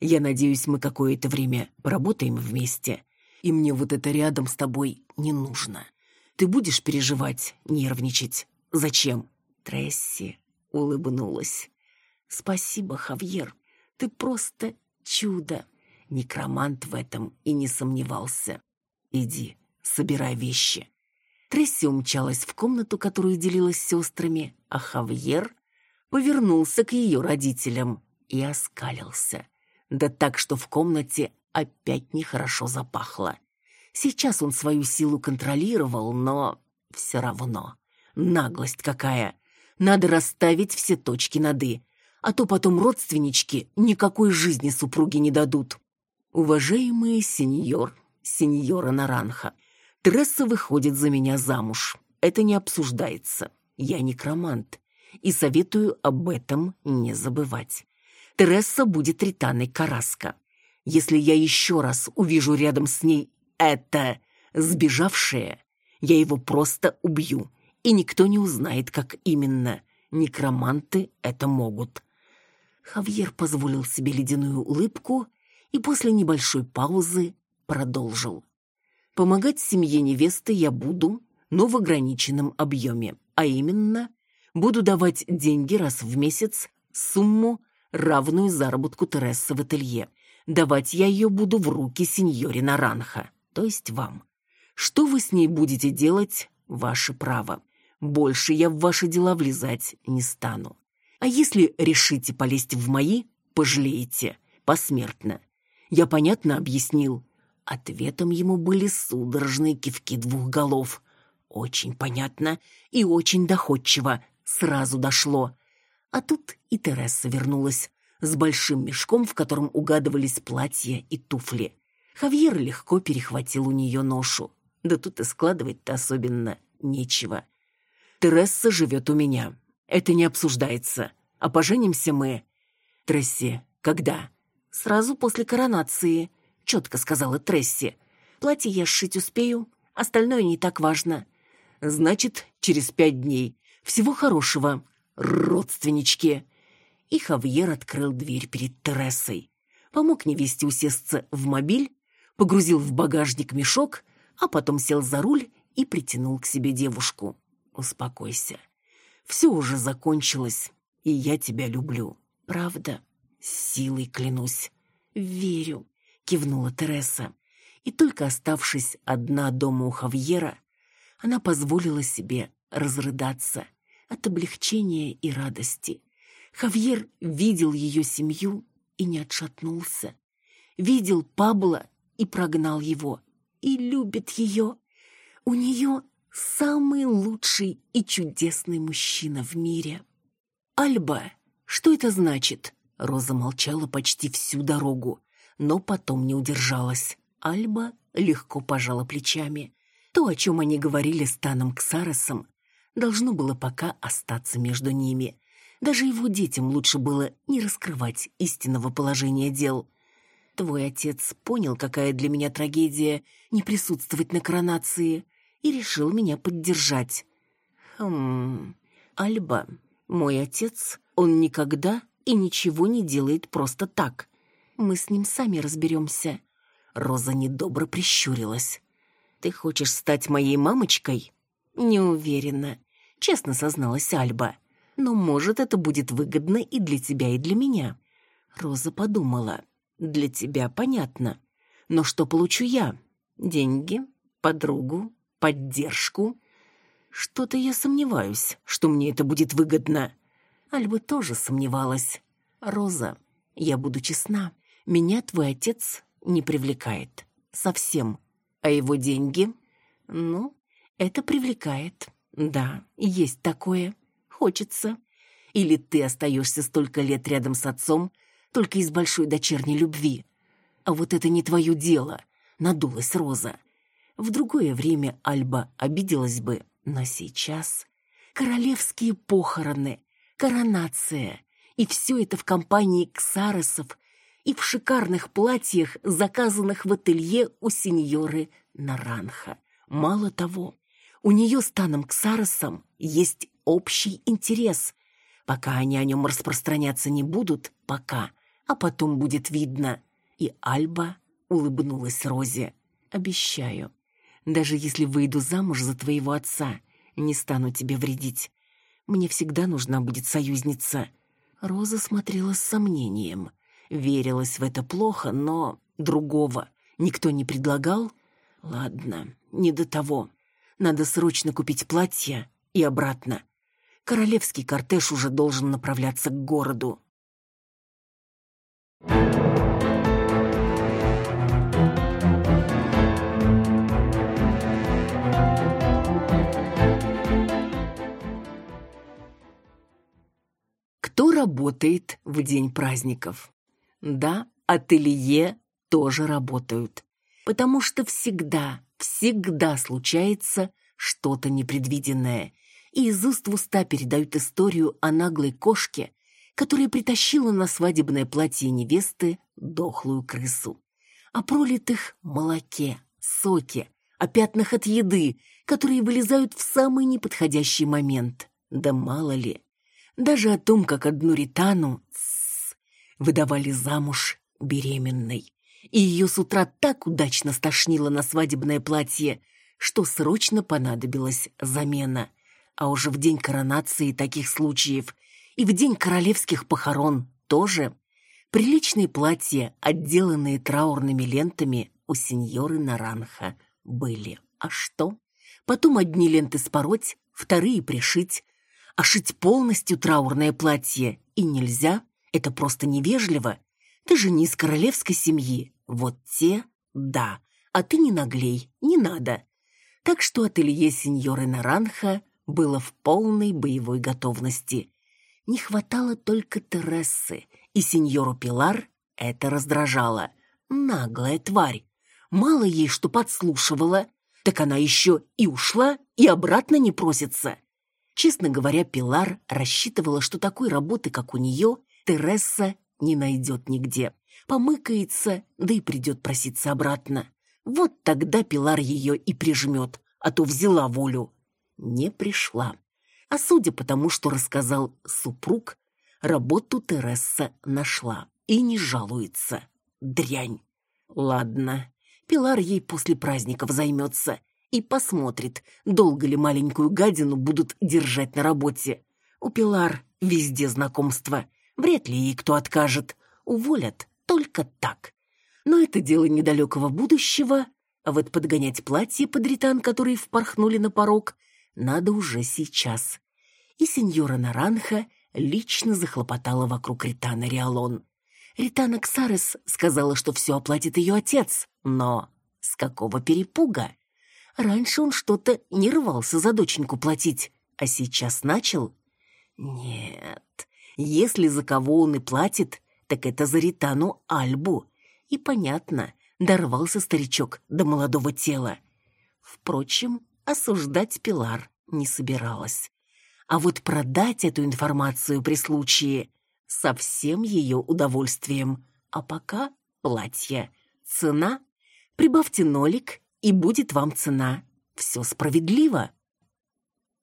Я надеюсь, мы какое-то время поработаем вместе, и мне вот это рядом с тобой не нужно. Ты будешь переживать, нервничать? Зачем?» Тресси улыбнулась. «Спасибо, Хавьер. Ты просто чудо!» Некромант в этом и не сомневался. «Иди, собирай вещи». Тресси умчалась в комнату, которую делилась с сестрами, а Хавьер повернулся к ее родителям и оскалился. Да так, что в комнате опять нехорошо запахло. Сейчас он свою силу контролировал, но все равно. Наглость какая! Надо расставить все точки над «и», а то потом родственнички никакой жизни супруги не дадут. Уважаемый сеньор, сеньора Наранха, Тресса выходит за меня замуж. Это не обсуждается. Я некромант и советую об этом не забывать. Тересса будет Ританой Караска. Если я еще раз увижу рядом с ней это сбежавшее, я его просто убью, и никто не узнает, как именно. Некроманты это могут. Хавьер позволил себе ледяную улыбку и после небольшой паузы продолжил. Помогать семье невесты я буду, но в ограниченном объеме, а именно буду давать деньги раз в месяц, сумму, равную заработку Терессы в ателье. Давать я ее буду в руки сеньоре Наранха, то есть вам. Что вы с ней будете делать, ваше право. Больше я в ваши дела влезать не стану. А если решите полезть в мои, пожалеете, посмертно. Я понятно объяснил. Ответом ему были судорожные кивки двух голов. Очень понятно и очень доходчиво. Сразу дошло. А тут и Тереса вернулась с большим мешком, в котором угадывались платья и туфли. Хавьер легко перехватил у нее ношу. Да тут и складывать-то особенно нечего. Тересса живет у меня. Это не обсуждается. А поженимся мы. Тресси, когда? Сразу после коронации, четко сказала Тресси. Платье я сшить успею, остальное не так важно. Значит, через пять дней. Всего хорошего, родственнички. И Хавьер открыл дверь перед Тересой. Помог невесте усесться в мобиль, погрузил в багажник мешок, а потом сел за руль и притянул к себе девушку. «Успокойся. Все уже закончилось, и я тебя люблю. Правда? Силой клянусь». «Верю», — кивнула Тереса. И только оставшись одна дома у Хавьера, она позволила себе разрыдаться от облегчения и радости. Хавьер видел ее семью и не отшатнулся. Видел Пабло и прогнал его. И любит ее. У нее самый лучший и чудесный мужчина в мире. «Альба, что это значит?» Роза молчала почти всю дорогу, но потом не удержалась. Альба легко пожала плечами. То, о чем они говорили с Таном Ксаросом, должно было пока остаться между ними. Даже его детям лучше было не раскрывать истинного положения дел. Твой отец понял, какая для меня трагедия не присутствовать на коронации, и решил меня поддержать. Хм, Альба, мой отец, он никогда и ничего не делает просто так. Мы с ним сами разберемся. Роза недобро прищурилась. Ты хочешь стать моей мамочкой? Не уверена, честно созналась Альба. Но, может, это будет выгодно и для тебя, и для меня. Роза подумала. Для тебя понятно. Но что получу я? Деньги, подругу, поддержку? Что-то я сомневаюсь, что мне это будет выгодно. Альба тоже сомневалась. Роза, я буду честна. Меня твой отец не привлекает. Совсем. А его деньги? Ну, это привлекает. Да, есть такое. Хочется. Или ты остаешься столько лет рядом с отцом, только из большой дочерней любви. А вот это не твое дело, надулась Роза. В другое время Альба обиделась бы, но сейчас королевские похороны, коронация, и все это в компании ксаросов и в шикарных платьях, заказанных в ателье у сеньоры Наранха. Мало того, у нее с Таном Ксаросом есть общий интерес. Пока они о нем распространяться не будут, пока, а потом будет видно. И Альба улыбнулась Розе. «Обещаю, даже если выйду замуж за твоего отца, не стану тебе вредить. Мне всегда нужна будет союзница». Роза смотрела с сомнением. Верилась в это плохо, но другого никто не предлагал. Ладно, не до того. Надо срочно купить платье и обратно. Королевский кортеж уже должен направляться к городу. Кто работает в день праздников? Да, ателье тоже работают. Потому что всегда, всегда случается что-то непредвиденное. И из уст в уста передают историю о наглой кошке, которая притащила на свадебное платье невесты дохлую крысу. О пролитых молоке, соке, о пятнах от еды, которые вылезают в самый неподходящий момент. Да мало ли. Даже о том, как одну ритану выдавали замуж беременной. И ее с утра так удачно стошнило на свадебное платье, что срочно понадобилась замена. А уже в день коронации таких случаев и в день королевских похорон тоже приличные платья, отделанные траурными лентами, у сеньоры Наранха были. А что? Потом одни ленты спороть, вторые пришить, а шить полностью траурное платье и нельзя, это просто невежливо. Ты же не из королевской семьи. Вот те – да, а ты не наглей, не надо. Так что ателье сеньоры Наранха было в полной боевой готовности. Не хватало только Терессы, и сеньору Пилар это раздражало. Наглая тварь. Мало ей, что подслушивала, так она еще и ушла, и обратно не просится. Честно говоря, Пилар рассчитывала, что такой работы, как у нее, Тересса не найдет нигде. Помыкается, да и придет проситься обратно. Вот тогда Пилар ее и прижмет, а то взяла волю. Не пришла. А судя по тому, что рассказал супруг, работу Тересса нашла и не жалуется. Дрянь. Ладно, Пилар ей после праздников займется и посмотрит, долго ли маленькую гадину будут держать на работе. У Пилар везде знакомства, вряд ли ей кто откажет. Уволят только так. Но это дело недалекого будущего, а вот подгонять платье под ритан, которые впорхнули на порог, надо уже сейчас. И сеньора Наранха лично захлопотала вокруг Ритана Риалон. Ритана Ксарес сказала, что все оплатит ее отец, но с какого перепуга? Раньше он что-то не рвался за доченьку платить, а сейчас начал? Нет, если за кого он и платит, так это за Ритану Альбу. И понятно, дорвался старичок до молодого тела. Впрочем, осуждать Пилар не собиралась. А вот продать эту информацию при случае совсем ее удовольствием. А пока платье. Цена? Прибавьте нолик, и будет вам цена. Все справедливо.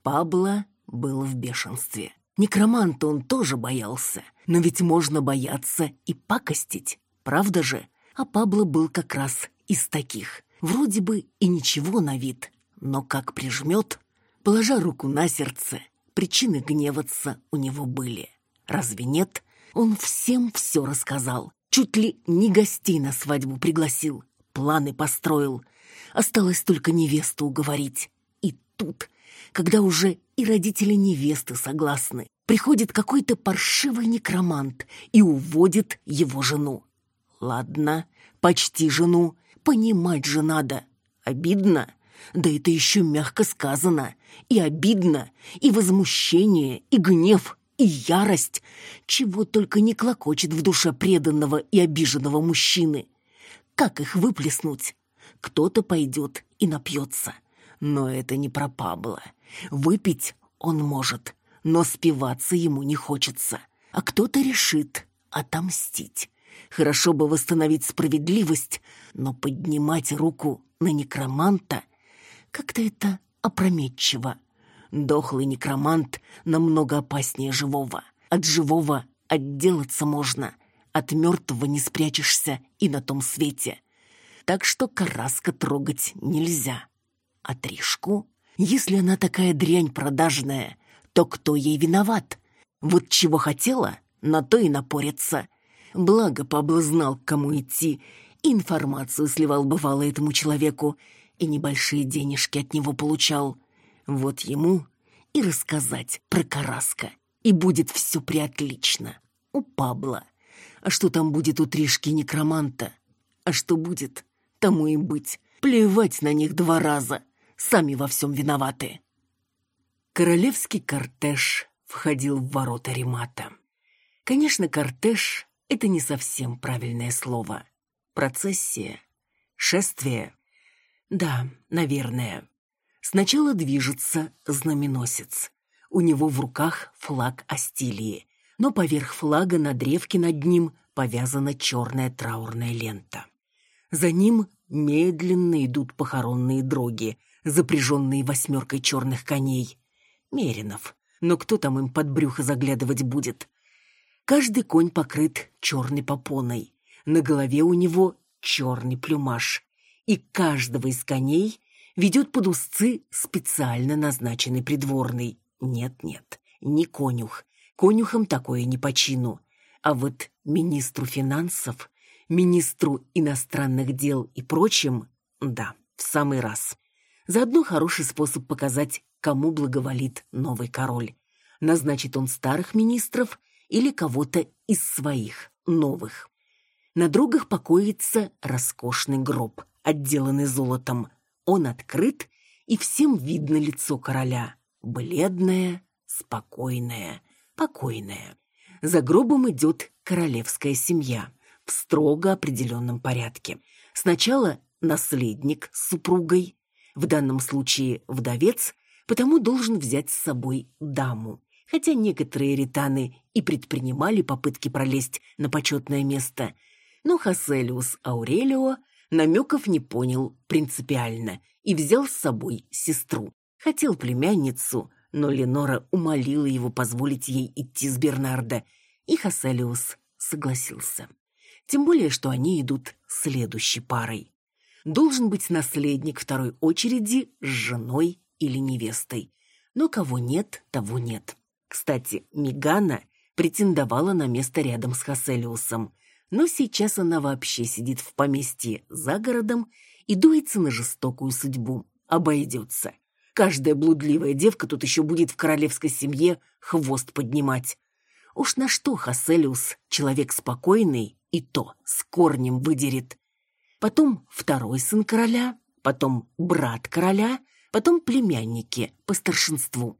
Пабло был в бешенстве. Некроманта он тоже боялся, но ведь можно бояться и пакостить, правда же? А Пабло был как раз из таких. Вроде бы и ничего на вид, но как прижмет, положа руку на сердце, причины гневаться у него были. Разве нет? Он всем все рассказал. Чуть ли не гостей на свадьбу пригласил, планы построил. Осталось только невесту уговорить. И тут, когда уже и родители невесты согласны, приходит какой-то паршивый некромант и уводит его жену. Ладно, почти жену, понимать же надо. Обидно? Да это еще мягко сказано. И обидно, и возмущение, и гнев, и ярость. Чего только не клокочет в душе преданного и обиженного мужчины. Как их выплеснуть? Кто-то пойдет и напьется. Но это не про Пабло. Выпить он может, но спиваться ему не хочется. А кто-то решит отомстить. Хорошо бы восстановить справедливость, но поднимать руку на некроманта как-то это опрометчиво. Дохлый некромант намного опаснее живого. От живого отделаться можно, от мертвого не спрячешься и на том свете. Так что караска трогать нельзя. А Тришку, если она такая дрянь продажная, то кто ей виноват? Вот чего хотела, на то и напорится. Благо Пабло знал, к кому идти, информацию сливал бывало этому человеку, и небольшие денежки от него получал. Вот ему и рассказать про Караска, и будет все приотлично. У Пабла. А что там будет у Тришки некроманта? А что будет, тому и быть. Плевать на них два раза. Сами во всем виноваты. Королевский кортеж входил в ворота Ремата. Конечно, кортеж — это не совсем правильное слово. Процессия, шествие. Да, наверное. Сначала движется знаменосец. У него в руках флаг Астилии, но поверх флага на древке над ним повязана черная траурная лента. За ним медленно идут похоронные дроги, запряженные восьмеркой черных коней. Меринов. Но кто там им под брюхо заглядывать будет? Каждый конь покрыт черной попоной. На голове у него черный плюмаж, и каждого из коней ведет под узцы специально назначенный придворный. Нет-нет, не конюх. Конюхам такое не по чину. А вот министру финансов, министру иностранных дел и прочим, да, в самый раз. Заодно хороший способ показать, кому благоволит новый король. Назначит он старых министров или кого-то из своих, новых. На другах покоится роскошный гроб, отделанный золотом. Он открыт, и всем видно лицо короля. Бледное, спокойное, покойное. За гробом идет королевская семья в строго определенном порядке. Сначала наследник с супругой, в данном случае вдовец, потому должен взять с собой даму. Хотя некоторые ританы и предпринимали попытки пролезть на почетное место, но Хаселиус Аурелио намеков не понял принципиально и взял с собой сестру. Хотел племянницу, но Ленора умолила его позволить ей идти с Бернардо, и Хаселиус согласился. Тем более, что они идут следующей парой. Должен быть наследник второй очереди с женой или невестой. Но кого нет, того нет. Кстати, Мигана претендовала на место рядом с Хаселиусом, но сейчас она вообще сидит в поместье за городом и дуется на жестокую судьбу. Обойдется. Каждая блудливая девка тут еще будет в королевской семье хвост поднимать. Уж на что Хаселиус, человек спокойный, и то с корнем выдерет. Потом второй сын короля, потом брат короля, потом племянники по старшинству.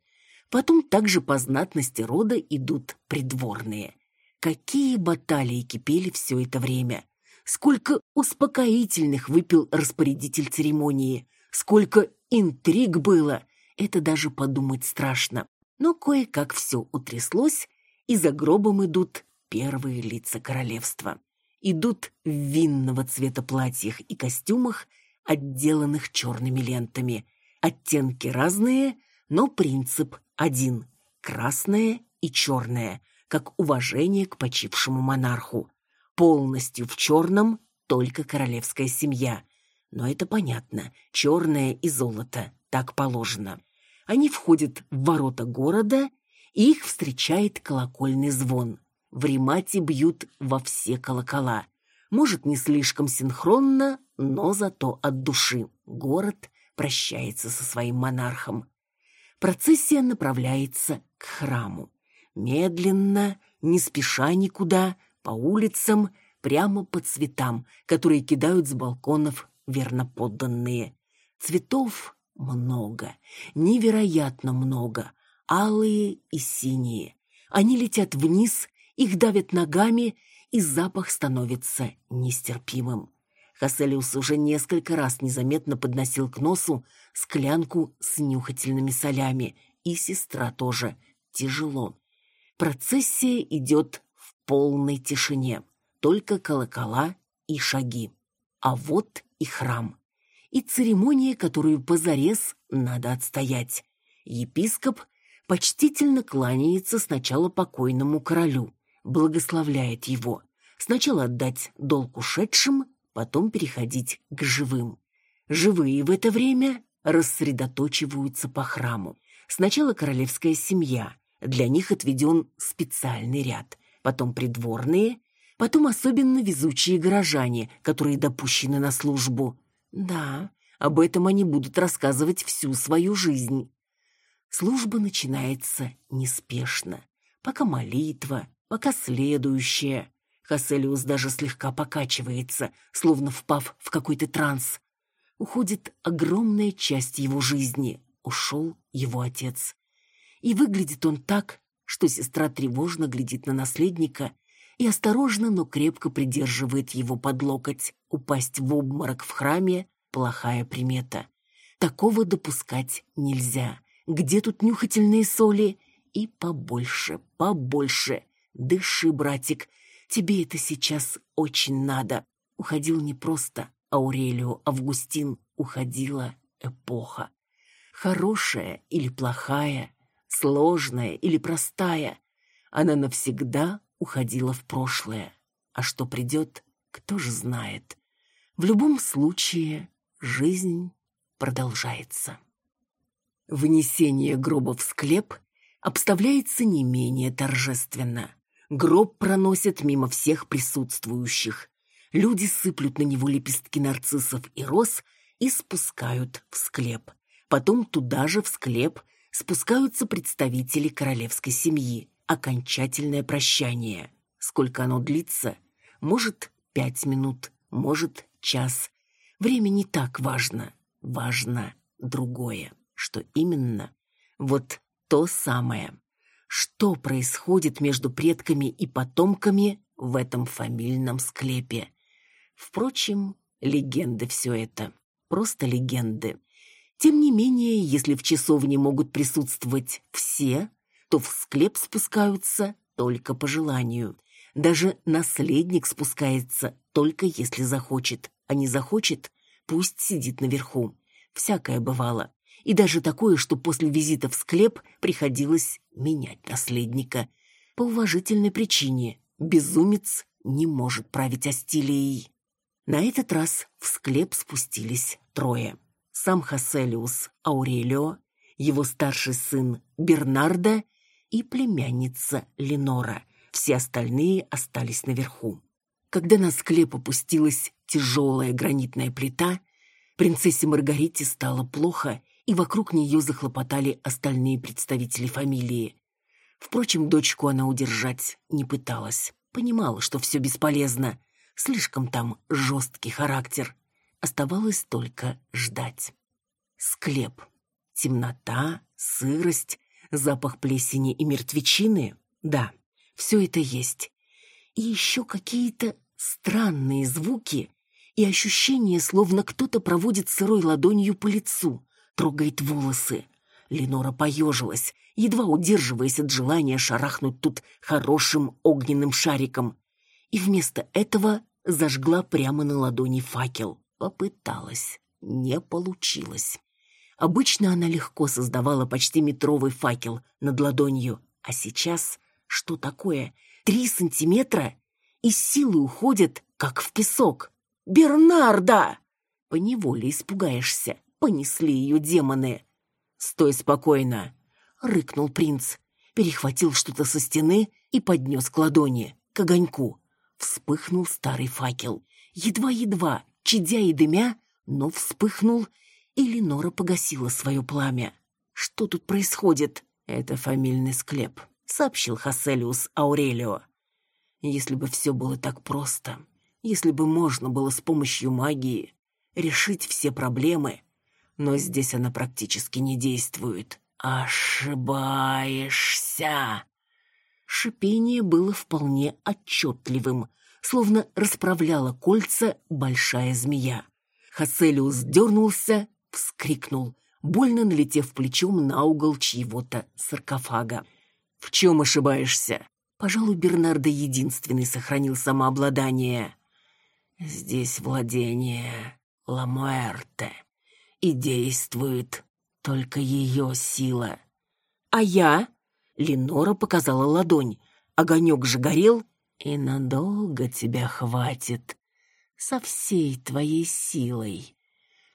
Потом также по знатности рода идут придворные. Какие баталии кипели все это время. Сколько успокоительных выпил распорядитель церемонии. Сколько интриг было. Это даже подумать страшно. Но кое-как все утряслось, и за гробом идут первые лица королевства. Идут в винного цвета платьях и костюмах, отделанных черными лентами. Оттенки разные, но принцип один – красное и черное, как уважение к почившему монарху. Полностью в черном только королевская семья. Но это понятно, черное и золото, так положено. Они входят в ворота города – и их встречает колокольный звон. В Римате бьют во все колокола. Может, не слишком синхронно, но зато от души. Город прощается со своим монархом. Процессия направляется к храму. Медленно, не спеша никуда, по улицам, прямо по цветам, которые кидают с балконов верноподданные. Цветов много, невероятно много, алые и синие. Они летят вниз, их давят ногами, и запах становится нестерпимым. Хаселиус уже несколько раз незаметно подносил к носу склянку с нюхательными солями, и сестра тоже. Тяжело. Процессия идет в полной тишине, только колокола и шаги. А вот и храм. И церемония, которую позарез надо отстоять. Епископ почтительно кланяется сначала покойному королю, благословляет его. Сначала отдать долг ушедшим, потом переходить к живым. Живые в это время рассредоточиваются по храму. Сначала королевская семья, для них отведен специальный ряд, потом придворные, потом особенно везучие горожане, которые допущены на службу. Да, об этом они будут рассказывать всю свою жизнь. Служба начинается неспешно. Пока молитва, пока следующая. Хаселиус даже слегка покачивается, словно впав в какой-то транс. Уходит огромная часть его жизни. Ушел его отец. И выглядит он так, что сестра тревожно глядит на наследника и осторожно, но крепко придерживает его под локоть. Упасть в обморок в храме – плохая примета. Такого допускать нельзя. Где тут нюхательные соли? И побольше, побольше. Дыши, братик, тебе это сейчас очень надо. Уходил не просто Аурелио Августин, уходила эпоха. Хорошая или плохая, сложная или простая, она навсегда уходила в прошлое. А что придет, кто же знает. В любом случае, жизнь продолжается. Внесение гроба в склеп обставляется не менее торжественно. Гроб проносят мимо всех присутствующих. Люди сыплют на него лепестки нарциссов и роз и спускают в склеп. Потом туда же в склеп спускаются представители королевской семьи. Окончательное прощание. Сколько оно длится? Может, пять минут, может, час. Время не так важно. Важно другое. Что именно? Вот то самое. Что происходит между предками и потомками в этом фамильном склепе? Впрочем, легенды все это. Просто легенды. Тем не менее, если в часовне могут присутствовать все, то в склеп спускаются только по желанию. Даже наследник спускается только если захочет, а не захочет, пусть сидит наверху. Всякое бывало. И даже такое, что после визита в склеп приходилось менять наследника. По уважительной причине. Безумец не может править Астилией. На этот раз в склеп спустились трое. Сам Хаселиус Аурелио, его старший сын Бернардо и племянница Ленора. Все остальные остались наверху. Когда на склеп опустилась тяжелая гранитная плита, принцессе Маргарите стало плохо, и вокруг нее захлопотали остальные представители фамилии. Впрочем, дочку она удержать не пыталась. Понимала, что все бесполезно. Слишком там жесткий характер. Оставалось только ждать. Склеп. Темнота, сырость, запах плесени и мертвечины. Да, все это есть. И еще какие-то странные звуки и ощущение, словно кто-то проводит сырой ладонью по лицу, трогает волосы. Ленора поежилась, едва удерживаясь от желания шарахнуть тут хорошим огненным шариком. И вместо этого зажгла прямо на ладони факел. Попыталась. Не получилось. Обычно она легко создавала почти метровый факел над ладонью. А сейчас что такое? Три сантиметра? И силы уходят, как в песок. «Бернарда!» Поневоле испугаешься понесли ее демоны. «Стой спокойно!» — рыкнул принц. Перехватил что-то со стены и поднес к ладони, к огоньку. Вспыхнул старый факел. Едва-едва, чадя и дымя, но вспыхнул, и Ленора погасила свое пламя. «Что тут происходит?» «Это фамильный склеп», — сообщил Хаселиус Аурелио. «Если бы все было так просто, если бы можно было с помощью магии решить все проблемы, но здесь она практически не действует. Ошибаешься. Шипение было вполне отчетливым, словно расправляла кольца большая змея. Хаселиус дернулся, вскрикнул, больно налетев плечом на угол чьего-то саркофага. «В чем ошибаешься?» Пожалуй, Бернардо единственный сохранил самообладание. «Здесь владение Ламуэрте», и действует только ее сила. А я? Ленора показала ладонь. Огонек же горел. И надолго тебя хватит. Со всей твоей силой.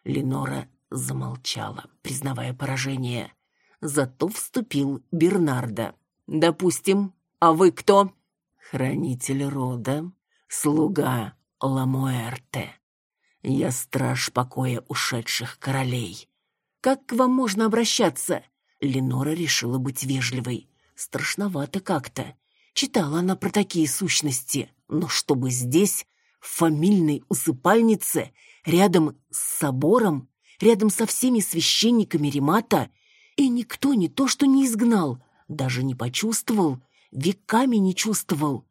Ленора замолчала, признавая поражение. Зато вступил Бернардо. «Допустим. А вы кто?» «Хранитель рода, слуга Ламуэрте». Я страж покоя ушедших королей. Как к вам можно обращаться? Ленора решила быть вежливой. Страшновато как-то. Читала она про такие сущности. Но чтобы здесь, в фамильной усыпальнице, рядом с собором, рядом со всеми священниками Римата, и никто не то что не изгнал, даже не почувствовал, веками не чувствовал.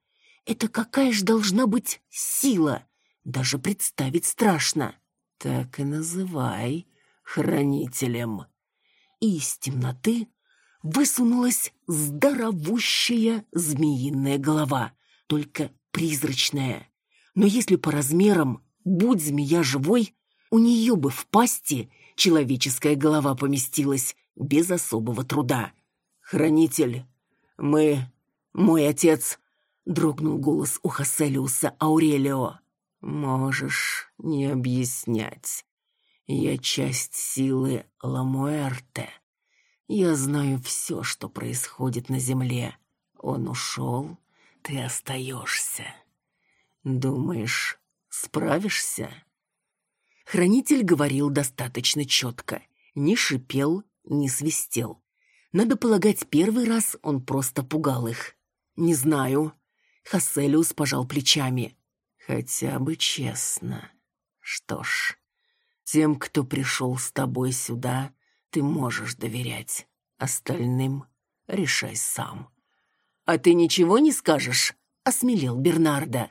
Это какая ж должна быть сила? Даже представить страшно. Так и называй хранителем. И из темноты высунулась здоровущая змеиная голова, только призрачная. Но если по размерам, будь змея живой, у нее бы в пасти человеческая голова поместилась без особого труда. «Хранитель, мы... мой отец...» — дрогнул голос у Хаселиуса Аурелио. Можешь не объяснять. Я часть силы Ламуэрте. Я знаю все, что происходит на земле. Он ушел, ты остаешься. Думаешь, справишься? Хранитель говорил достаточно четко. Не шипел, не свистел. Надо полагать, первый раз он просто пугал их. «Не знаю». Хасселиус пожал плечами. «Хотя бы честно. Что ж, тем, кто пришел с тобой сюда, ты можешь доверять. Остальным решай сам». «А ты ничего не скажешь?» — осмелел Бернарда.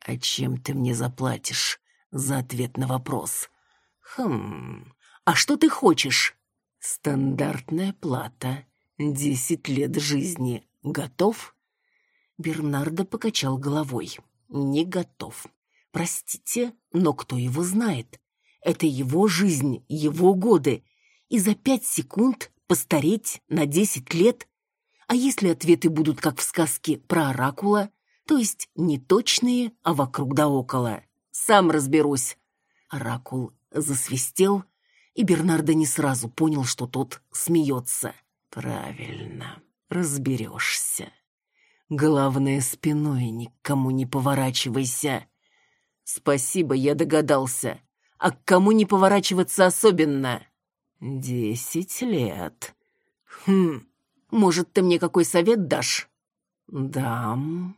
«А чем ты мне заплатишь за ответ на вопрос?» «Хм, а что ты хочешь?» «Стандартная плата. Десять лет жизни. Готов?» Бернардо покачал головой. «Не готов. Простите, но кто его знает? Это его жизнь, его годы. И за пять секунд постареть на десять лет? А если ответы будут, как в сказке про оракула, то есть не точные, а вокруг да около? Сам разберусь». Оракул засвистел, и Бернардо не сразу понял, что тот смеется. «Правильно, разберешься. Главное, спиной никому не поворачивайся». «Спасибо, я догадался. А к кому не поворачиваться особенно?» «Десять лет». «Хм, может, ты мне какой совет дашь?» «Дам.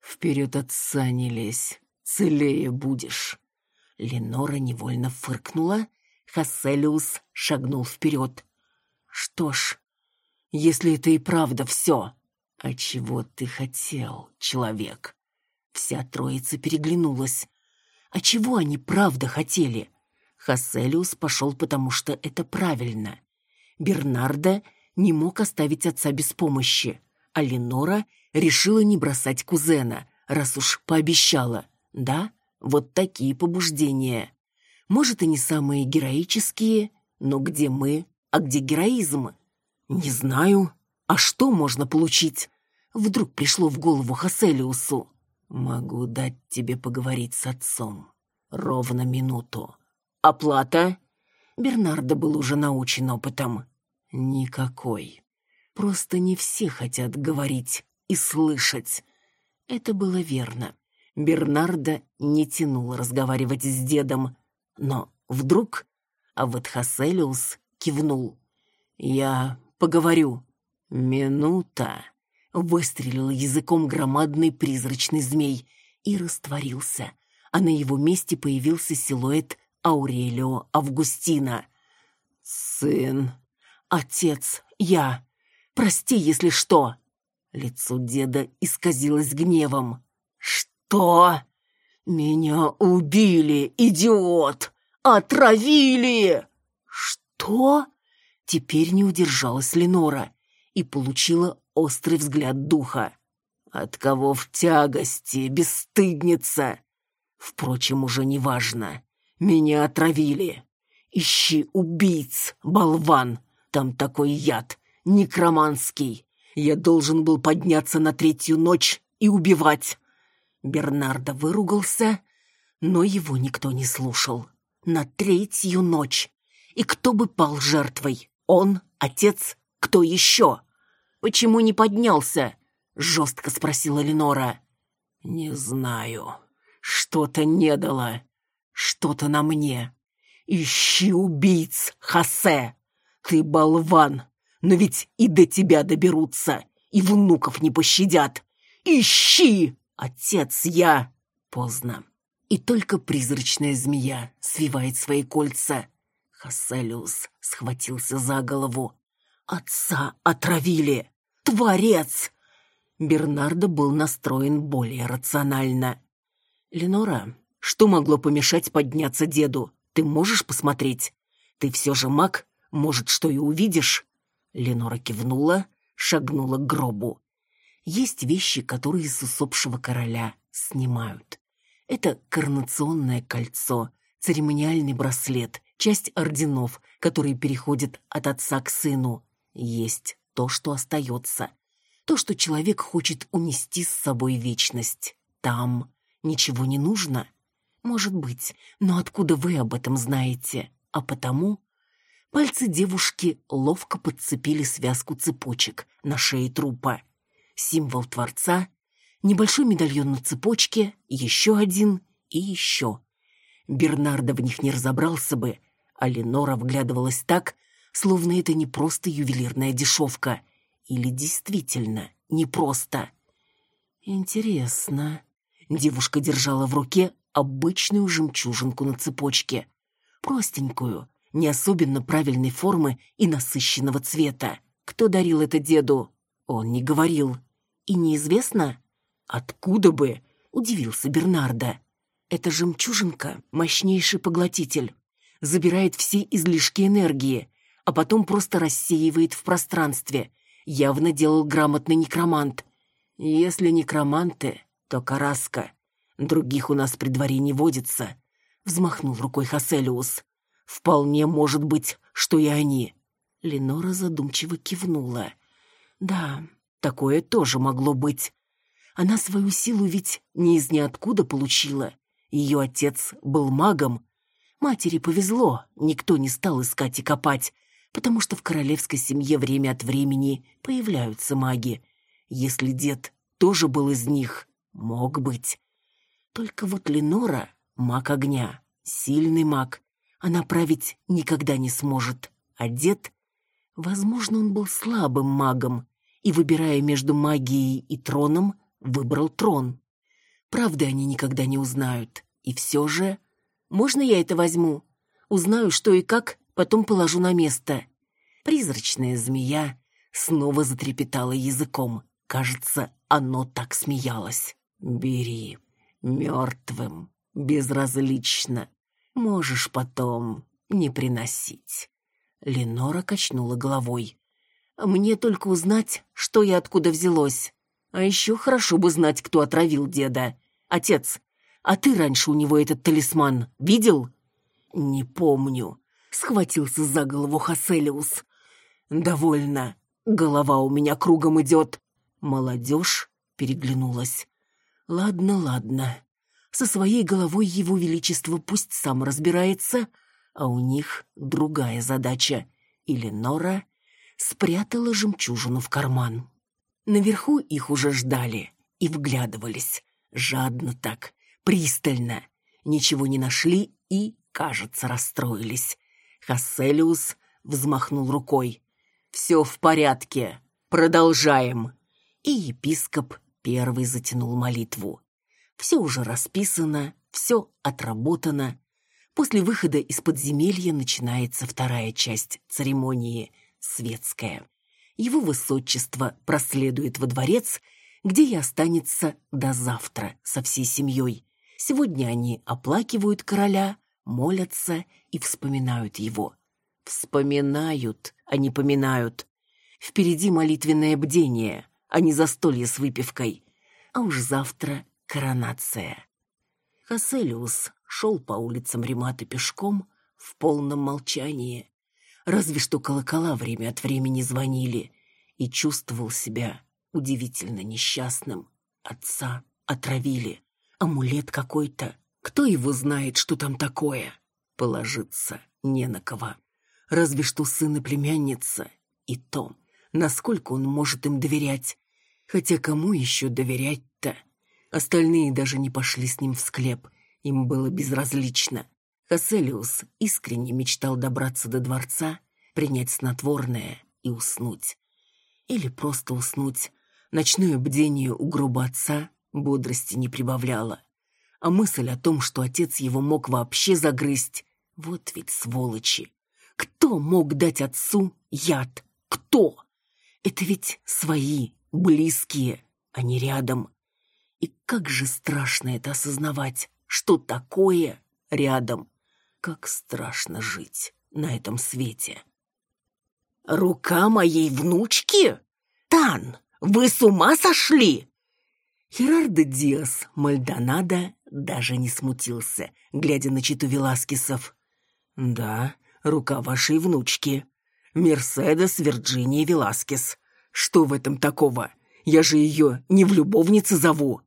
Вперед отца не лезь, целее будешь». Ленора невольно фыркнула. Хасселиус шагнул вперед. «Что ж, если это и правда все, а чего ты хотел, человек?» Вся троица переглянулась. «А чего они правда хотели?» Хасселиус пошел, потому что это правильно. Бернарда не мог оставить отца без помощи, а Ленора решила не бросать кузена, раз уж пообещала. Да, вот такие побуждения. Может, и не самые героические, но где мы, а где героизм? Не знаю. А что можно получить? Вдруг пришло в голову Хаселиусу. Могу дать тебе поговорить с отцом. Ровно минуту. Оплата? Бернардо был уже научен опытом. Никакой. Просто не все хотят говорить и слышать. Это было верно. Бернарда не тянул разговаривать с дедом, но вдруг Аватхаселиус кивнул. «Я поговорю». «Минута!» — выстрелил языком громадный призрачный змей и растворился, а на его месте появился силуэт Аурелио Августина. «Сын!» «Отец, я! Прости, если что!» Лицо деда исказилось гневом. «Что?» «Что? Меня убили, идиот! Отравили!» «Что?» Теперь не удержалась Ленора и получила острый взгляд духа. «От кого в тягости, бесстыдница?» «Впрочем, уже не важно. Меня отравили. Ищи убийц, болван. Там такой яд, некроманский. Я должен был подняться на третью ночь и убивать. Бернардо выругался, но его никто не слушал. На третью ночь. И кто бы пал жертвой? Он? Отец? Кто еще? Почему не поднялся? Жестко спросила Ленора. Не знаю. Что-то не дало. Что-то на мне. Ищи убийц, Хосе. Ты болван. Но ведь и до тебя доберутся. И внуков не пощадят. Ищи! Отец, я... Поздно. И только призрачная змея свивает свои кольца. Хасселиус схватился за голову. Отца отравили! Творец! Бернардо был настроен более рационально. «Ленора, что могло помешать подняться деду? Ты можешь посмотреть? Ты все же маг, может, что и увидишь?» Ленора кивнула, шагнула к гробу. Есть вещи, которые с усопшего короля снимают. Это коронационное кольцо, церемониальный браслет, часть орденов, которые переходят от отца к сыну. Есть то, что остается. То, что человек хочет унести с собой вечность. Там ничего не нужно. Может быть, но откуда вы об этом знаете? А потому... Пальцы девушки ловко подцепили связку цепочек на шее трупа. Символ Творца, небольшой медальон на цепочке, еще один и еще. Бернардо в них не разобрался бы, а Ленора вглядывалась так, словно это не просто ювелирная дешевка. Или действительно не просто. Интересно. Девушка держала в руке обычную жемчужинку на цепочке. Простенькую, не особенно правильной формы и насыщенного цвета. Кто дарил это деду? Он не говорил. И неизвестно? Откуда бы? Удивился Бернардо. Эта жемчужинка — мощнейший поглотитель. Забирает все излишки энергии, а потом просто рассеивает в пространстве. Явно делал грамотный некромант. Если некроманты, то Караска. Других у нас при дворе не водится. Взмахнул рукой Хаселиус. Вполне может быть, что и они. Ленора задумчиво кивнула. Да, такое тоже могло быть. Она свою силу ведь не из ниоткуда получила. Ее отец был магом. Матери повезло, никто не стал искать и копать, потому что в королевской семье время от времени появляются маги. Если дед тоже был из них, мог быть. Только вот Ленора — маг огня, сильный маг, она править никогда не сможет. А дед, возможно, он был слабым магом и, выбирая между магией и троном, выбрал трон. Правды они никогда не узнают. И все же... Можно я это возьму? Узнаю, что и как, потом положу на место. Призрачная змея снова затрепетала языком. Кажется, оно так смеялось. «Бери. Мертвым. Безразлично. Можешь потом не приносить. Ленора качнула головой. Мне только узнать, что я откуда взялось. А еще хорошо бы знать, кто отравил деда. Отец, а ты раньше у него этот талисман видел? Не помню. Схватился за голову Хаселиус. Довольно. Голова у меня кругом идет. Молодежь переглянулась. Ладно, ладно. Со своей головой его величество пусть сам разбирается, а у них другая задача. Или Нора спрятала жемчужину в карман. Наверху их уже ждали и вглядывались. Жадно так, пристально. Ничего не нашли и, кажется, расстроились. Хасселиус взмахнул рукой. «Все в порядке. Продолжаем». И епископ первый затянул молитву. Все уже расписано, все отработано. После выхода из подземелья начинается вторая часть церемонии – светская. Его высочество проследует во дворец, где и останется до завтра со всей семьей. Сегодня они оплакивают короля, молятся и вспоминают его. Вспоминают, а не поминают. Впереди молитвенное бдение, а не застолье с выпивкой. А уж завтра коронация. Хаселиус шел по улицам Рематы пешком в полном молчании. Разве что колокола время от времени звонили, и чувствовал себя удивительно несчастным. Отца отравили. Амулет какой-то. Кто его знает, что там такое? Положиться не на кого. Разве что сын и племянница. И то, насколько он может им доверять. Хотя кому еще доверять-то? Остальные даже не пошли с ним в склеп. Им было безразлично. Хаселиус искренне мечтал добраться до дворца, принять снотворное и уснуть. Или просто уснуть. Ночное бдение у гроба отца бодрости не прибавляло. А мысль о том, что отец его мог вообще загрызть, вот ведь сволочи. Кто мог дать отцу яд? Кто? Это ведь свои, близкие, а не рядом. И как же страшно это осознавать, что такое рядом. Как страшно жить на этом свете. «Рука моей внучки? Тан, вы с ума сошли?» Херардо Диас Мальдонадо даже не смутился, глядя на читу Веласкесов. «Да, рука вашей внучки. Мерседес Вирджиния Веласкес. Что в этом такого? Я же ее не в любовнице зову.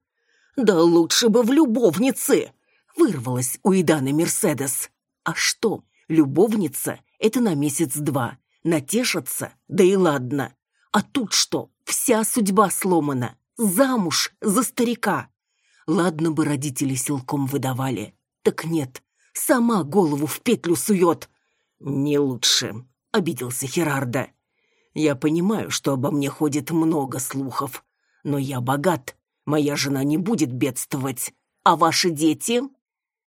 «Да лучше бы в любовнице!» Вырвалась у Иданы Мерседес. А что, любовница — это на месяц-два. Натешатся, да и ладно. А тут что, вся судьба сломана. Замуж за старика. Ладно бы родители силком выдавали. Так нет, сама голову в петлю сует. Не лучше, обиделся Херарда. Я понимаю, что обо мне ходит много слухов, но я богат, моя жена не будет бедствовать. А ваши дети?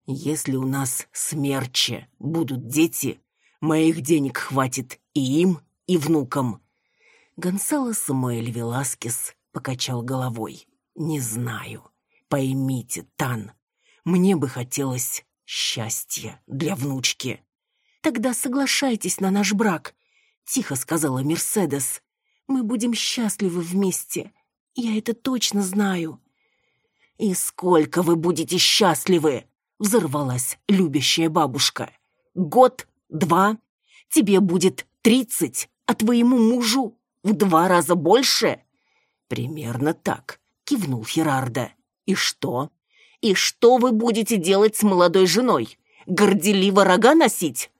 Если у нас смерчи будут дети, моих денег хватит и им, и внукам. Гонсало Самуэль Веласкес покачал головой. Не знаю. Поймите, Тан, мне бы хотелось счастья для внучки. Тогда соглашайтесь на наш брак, тихо сказала Мерседес. Мы будем счастливы вместе. Я это точно знаю. И сколько вы будете счастливы? Взорвалась любящая бабушка. Год, два, тебе будет тридцать, а твоему мужу в два раза больше. Примерно так, кивнул Херарда. И что? И что вы будете делать с молодой женой? Горделиво рога носить?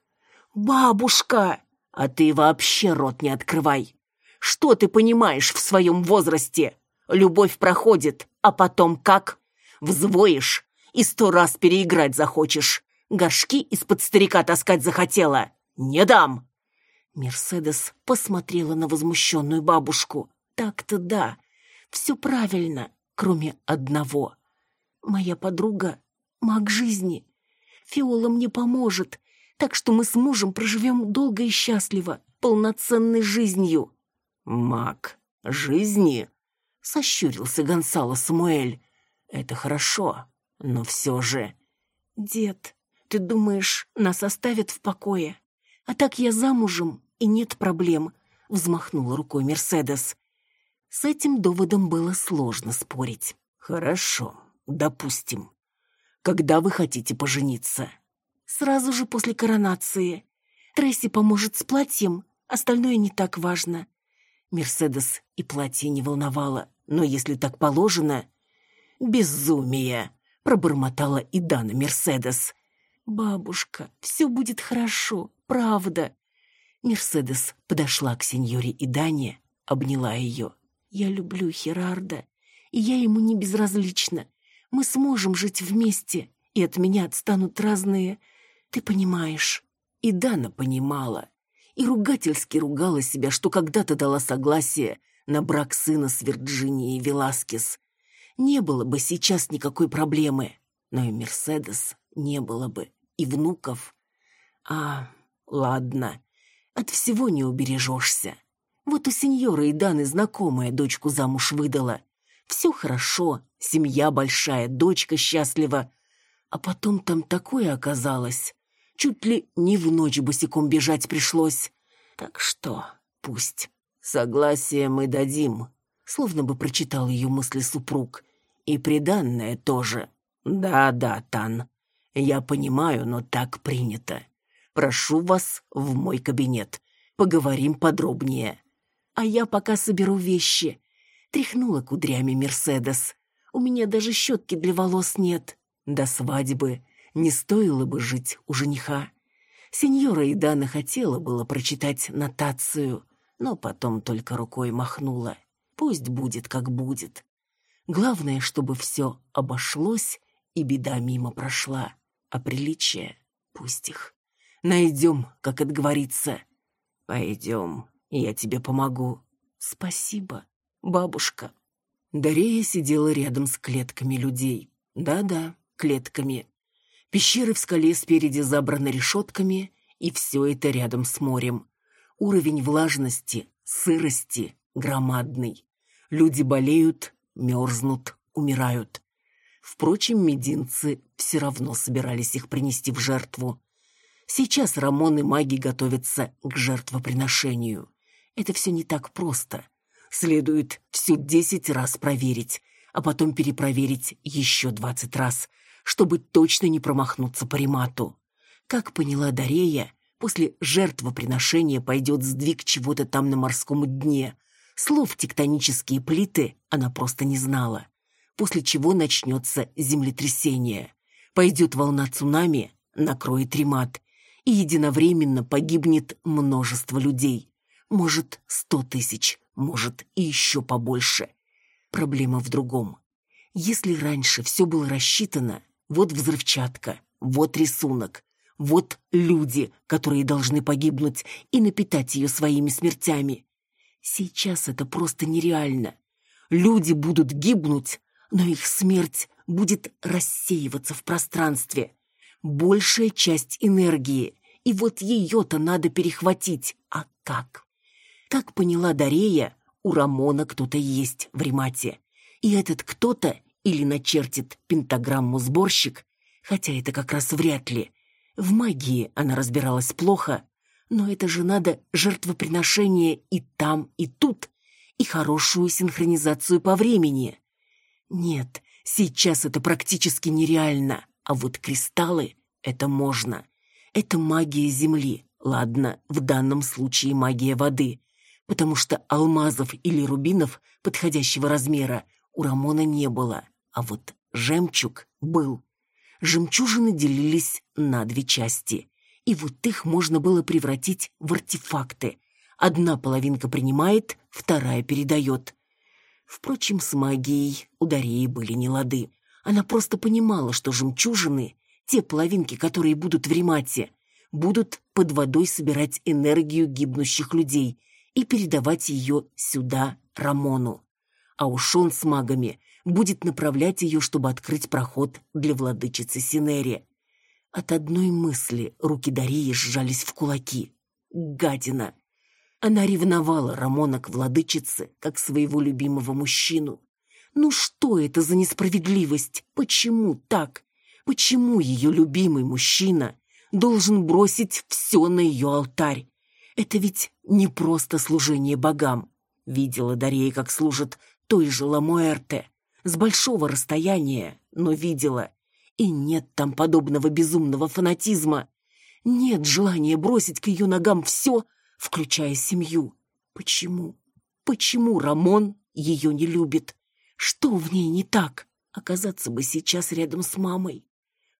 Бабушка, а ты вообще рот не открывай. Что ты понимаешь в своем возрасте? Любовь проходит, а потом как? Взвоишь и сто раз переиграть захочешь. Горшки из-под старика таскать захотела. Не дам. Мерседес посмотрела на возмущенную бабушку. Так-то да, все правильно, кроме одного. Моя подруга — маг жизни. Фиола мне поможет, так что мы с мужем проживем долго и счастливо, полноценной жизнью. Маг жизни? Сощурился Гонсало Самуэль. Это хорошо, но все же... Дед, ты думаешь, нас оставят в покое? А так я замужем, и нет проблем, взмахнула рукой Мерседес. С этим доводом было сложно спорить. Хорошо, допустим. Когда вы хотите пожениться? Сразу же после коронации. Тресси поможет с платьем, остальное не так важно. Мерседес и платье не волновало, но если так положено... «Безумие!» — пробормотала и Дана Мерседес. «Бабушка, все будет хорошо, правда». Мерседес подошла к сеньоре и Дане, обняла ее. «Я люблю Херарда, и я ему не безразлична. Мы сможем жить вместе, и от меня отстанут разные ты понимаешь. И Дана понимала. И ругательски ругала себя, что когда-то дала согласие на брак сына с Вирджинией Веласкес. Не было бы сейчас никакой проблемы. Но и Мерседес не было бы. И внуков. А, ладно. От всего не убережешься. Вот у сеньора и Даны знакомая дочку замуж выдала. Все хорошо, семья большая, дочка счастлива. А потом там такое оказалось. Чуть ли не в ночь босиком бежать пришлось. Так что пусть. Согласие мы дадим. Словно бы прочитал ее мысли супруг. И приданное тоже. Да-да, Тан. Я понимаю, но так принято. Прошу вас в мой кабинет. Поговорим подробнее. А я пока соберу вещи. Тряхнула кудрями Мерседес. У меня даже щетки для волос нет. До свадьбы не стоило бы жить у жениха. Сеньора Идана хотела было прочитать нотацию, но потом только рукой махнула. Пусть будет, как будет. Главное, чтобы все обошлось, и беда мимо прошла. А приличие пусть их. Найдем, как это говорится. Пойдем, я тебе помогу. Спасибо, бабушка. Дарея сидела рядом с клетками людей. Да-да, клетками. Пещеры в скале спереди забраны решетками, и все это рядом с морем. Уровень влажности, сырости громадный. Люди болеют, мерзнут, умирают. Впрочем, мединцы все равно собирались их принести в жертву. Сейчас Рамон и маги готовятся к жертвоприношению. Это все не так просто. Следует все десять раз проверить, а потом перепроверить еще двадцать раз, чтобы точно не промахнуться по ремату. Как поняла Дарея, после жертвоприношения пойдет сдвиг чего-то там на морском дне. Слов тектонические плиты она просто не знала. После чего начнется землетрясение. Пойдет волна цунами, накроет ремат, и единовременно погибнет множество людей. Может, сто тысяч, может, и еще побольше. Проблема в другом. Если раньше все было рассчитано, вот взрывчатка, вот рисунок, вот люди, которые должны погибнуть и напитать ее своими смертями. Сейчас это просто нереально. Люди будут гибнуть, но их смерть будет рассеиваться в пространстве. Большая часть энергии, и вот ее-то надо перехватить. А как? Как поняла Дарея, у Рамона кто-то есть в Римате. И этот кто-то или начертит пентаграмму сборщик, хотя это как раз вряд ли. В магии она разбиралась плохо, но это же надо жертвоприношение и там, и тут, и хорошую синхронизацию по времени. Нет, сейчас это практически нереально, а вот кристаллы — это можно. Это магия Земли, ладно, в данном случае магия воды, потому что алмазов или рубинов подходящего размера у Рамона не было, а вот жемчуг был. Жемчужины делились на две части, и вот их можно было превратить в артефакты. Одна половинка принимает, вторая передает. Впрочем, с магией у Дареи были нелады. Она просто понимала, что жемчужины, те половинки, которые будут в ремате, будут под водой собирать энергию гибнущих людей и передавать ее сюда, Рамону. А уж он с магами будет направлять ее, чтобы открыть проход для владычицы Синери. От одной мысли руки Дарии сжались в кулаки. Гадина! Она ревновала Рамона к владычице, как своего любимого мужчину. Ну что это за несправедливость? Почему так? Почему ее любимый мужчина должен бросить все на ее алтарь? Это ведь не просто служение богам. Видела Дарья, как служит той же Ламуэрте. С большого расстояния, но видела. И нет там подобного безумного фанатизма. Нет желания бросить к ее ногам все, включая семью. Почему? Почему Рамон ее не любит? Что в ней не так? Оказаться бы сейчас рядом с мамой.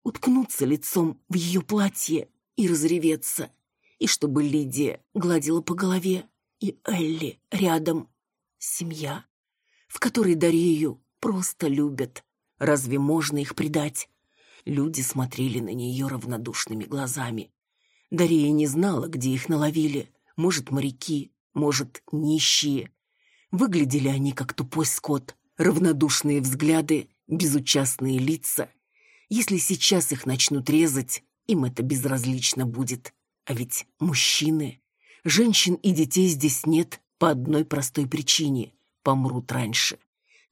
Уткнуться лицом в ее платье и разреветься. И чтобы Лидия гладила по голове. И Элли рядом. Семья, в которой Дарею просто любят. Разве можно их предать? Люди смотрели на нее равнодушными глазами. Дарея не знала, где их наловили. Может, моряки, может, нищие. Выглядели они как тупой скот, равнодушные взгляды, безучастные лица. Если сейчас их начнут резать, им это безразлично будет. А ведь мужчины, женщин и детей здесь нет по одной простой причине – помрут раньше.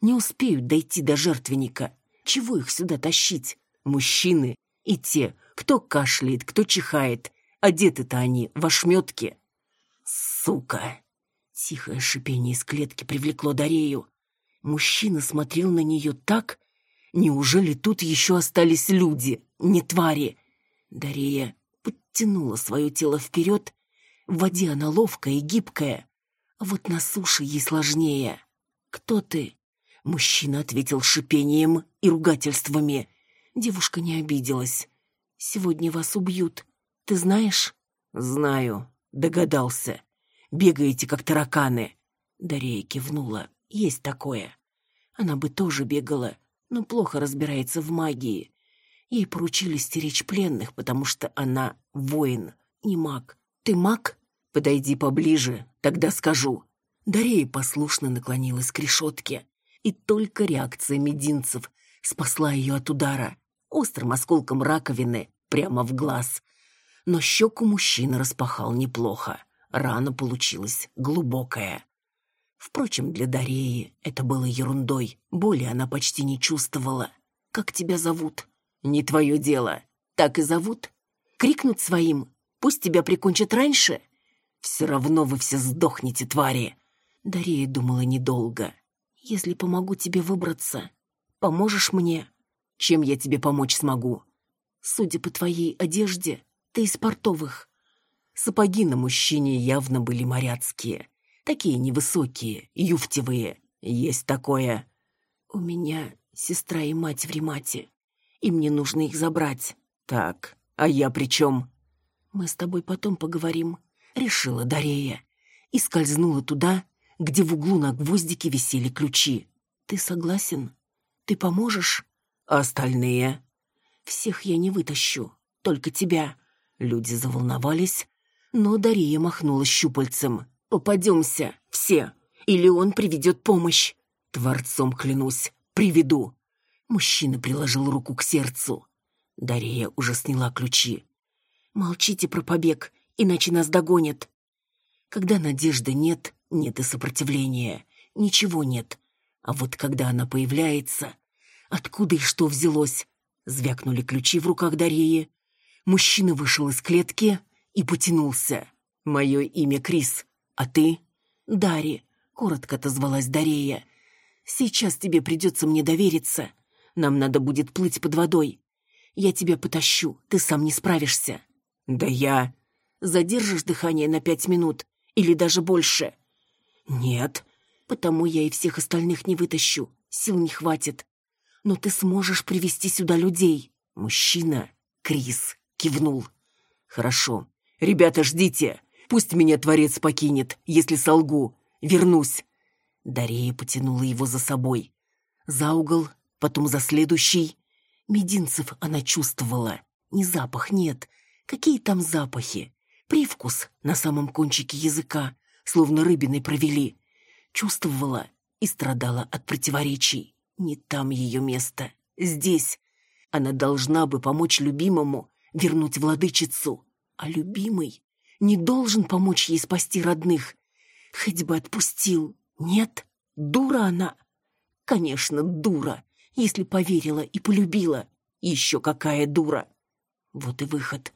Не успеют дойти до жертвенника. Чего их сюда тащить? Мужчины и те, кто кашляет, кто чихает. Одеты-то они в ошметке. «Сука!» Тихое шипение из клетки привлекло Дарею. Мужчина смотрел на нее так... Неужели тут еще остались люди, не твари? Дарея подтянула свое тело вперед. В воде она ловкая и гибкая. А вот на суше ей сложнее. «Кто ты?» Мужчина ответил шипением и ругательствами. Девушка не обиделась. «Сегодня вас убьют. Ты знаешь?» «Знаю», Догадался. Бегаете, как тараканы. Дарея кивнула. Есть такое. Она бы тоже бегала, но плохо разбирается в магии. Ей поручили стеречь пленных, потому что она воин, не маг. Ты маг? Подойди поближе, тогда скажу. Дарея послушно наклонилась к решетке. И только реакция мединцев спасла ее от удара. Острым осколком раковины прямо в глаз — но щеку мужчина распахал неплохо. Рана получилась глубокая. Впрочем, для Дареи это было ерундой. Боли она почти не чувствовала. «Как тебя зовут?» «Не твое дело. Так и зовут?» «Крикнуть своим? Пусть тебя прикончат раньше?» «Все равно вы все сдохнете, твари!» Дарея думала недолго. «Если помогу тебе выбраться, поможешь мне?» «Чем я тебе помочь смогу?» «Судя по твоей одежде, ты из портовых. Сапоги на мужчине явно были моряцкие. Такие невысокие, юфтевые. Есть такое. У меня сестра и мать в ремате. И мне нужно их забрать. Так, а я при чем? Мы с тобой потом поговорим, решила Дарея. И скользнула туда, где в углу на гвоздике висели ключи. Ты согласен? Ты поможешь? А остальные? Всех я не вытащу, только тебя. Люди заволновались, но Дария махнула щупальцем. Попадемся, все, или он приведет помощь. Творцом клянусь, приведу. Мужчина приложил руку к сердцу. Дария уже сняла ключи. «Молчите про побег, иначе нас догонят». Когда надежды нет, нет и сопротивления. Ничего нет. А вот когда она появляется... Откуда и что взялось? Звякнули ключи в руках Дарьи. Мужчина вышел из клетки и потянулся. «Мое имя Крис, а ты?» «Дарья», — коротко отозвалась Дарья. «Сейчас тебе придется мне довериться. Нам надо будет плыть под водой. Я тебя потащу, ты сам не справишься». «Да я...» «Задержишь дыхание на пять минут или даже больше?» «Нет». «Потому я и всех остальных не вытащу, сил не хватит. Но ты сможешь привести сюда людей». Мужчина, Крис, кивнул. «Хорошо. Ребята, ждите. Пусть меня Творец покинет, если солгу. Вернусь». Дарея потянула его за собой. За угол, потом за следующий. Мединцев она чувствовала. Ни запах нет. Какие там запахи? Привкус на самом кончике языка, словно рыбиной провели. Чувствовала и страдала от противоречий. Не там ее место. Здесь. Она должна бы помочь любимому вернуть владычицу. А любимый не должен помочь ей спасти родных. Хоть бы отпустил. Нет, дура она. Конечно, дура если поверила и полюбила. Еще какая дура. Вот и выход.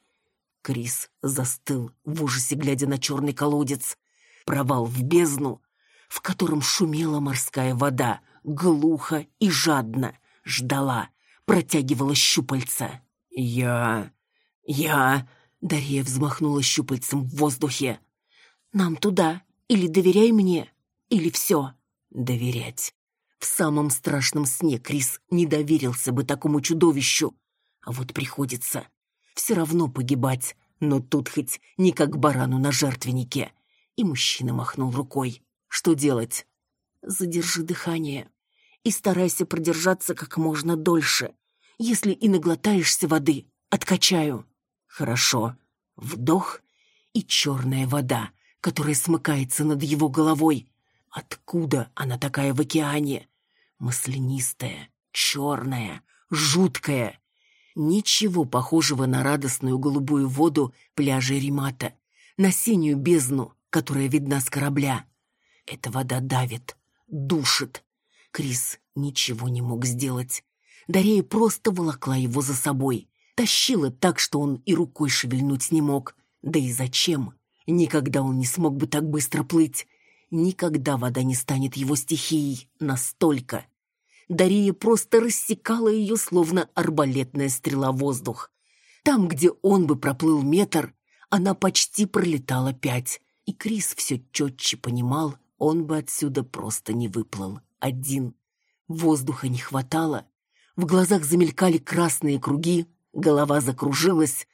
Крис застыл в ужасе, глядя на черный колодец. Провал в бездну, в котором шумела морская вода, глухо и жадно, ждала, протягивала щупальца. «Я... я...» Дарья взмахнула щупальцем в воздухе. «Нам туда. Или доверяй мне, или все». «Доверять. В самом страшном сне Крис не доверился бы такому чудовищу. А вот приходится. Все равно погибать, но тут хоть не как барану на жертвеннике. И мужчина махнул рукой. Что делать? Задержи дыхание и старайся продержаться как можно дольше. Если и наглотаешься воды, откачаю. Хорошо. Вдох и черная вода, которая смыкается над его головой. Откуда она такая в океане? Маслянистая, черная, жуткая. Ничего похожего на радостную голубую воду пляжа Римата, на синюю бездну, которая видна с корабля. Эта вода давит, душит. Крис ничего не мог сделать. Дарея просто волокла его за собой, тащила так, что он и рукой шевельнуть не мог. Да и зачем? Никогда он не смог бы так быстро плыть. Никогда вода не станет его стихией настолько. Дария просто рассекала ее, словно арбалетная стрела воздух. Там, где он бы проплыл метр, она почти пролетала пять. И Крис все четче понимал, он бы отсюда просто не выплыл. Один. Воздуха не хватало. В глазах замелькали красные круги, голова закружилась.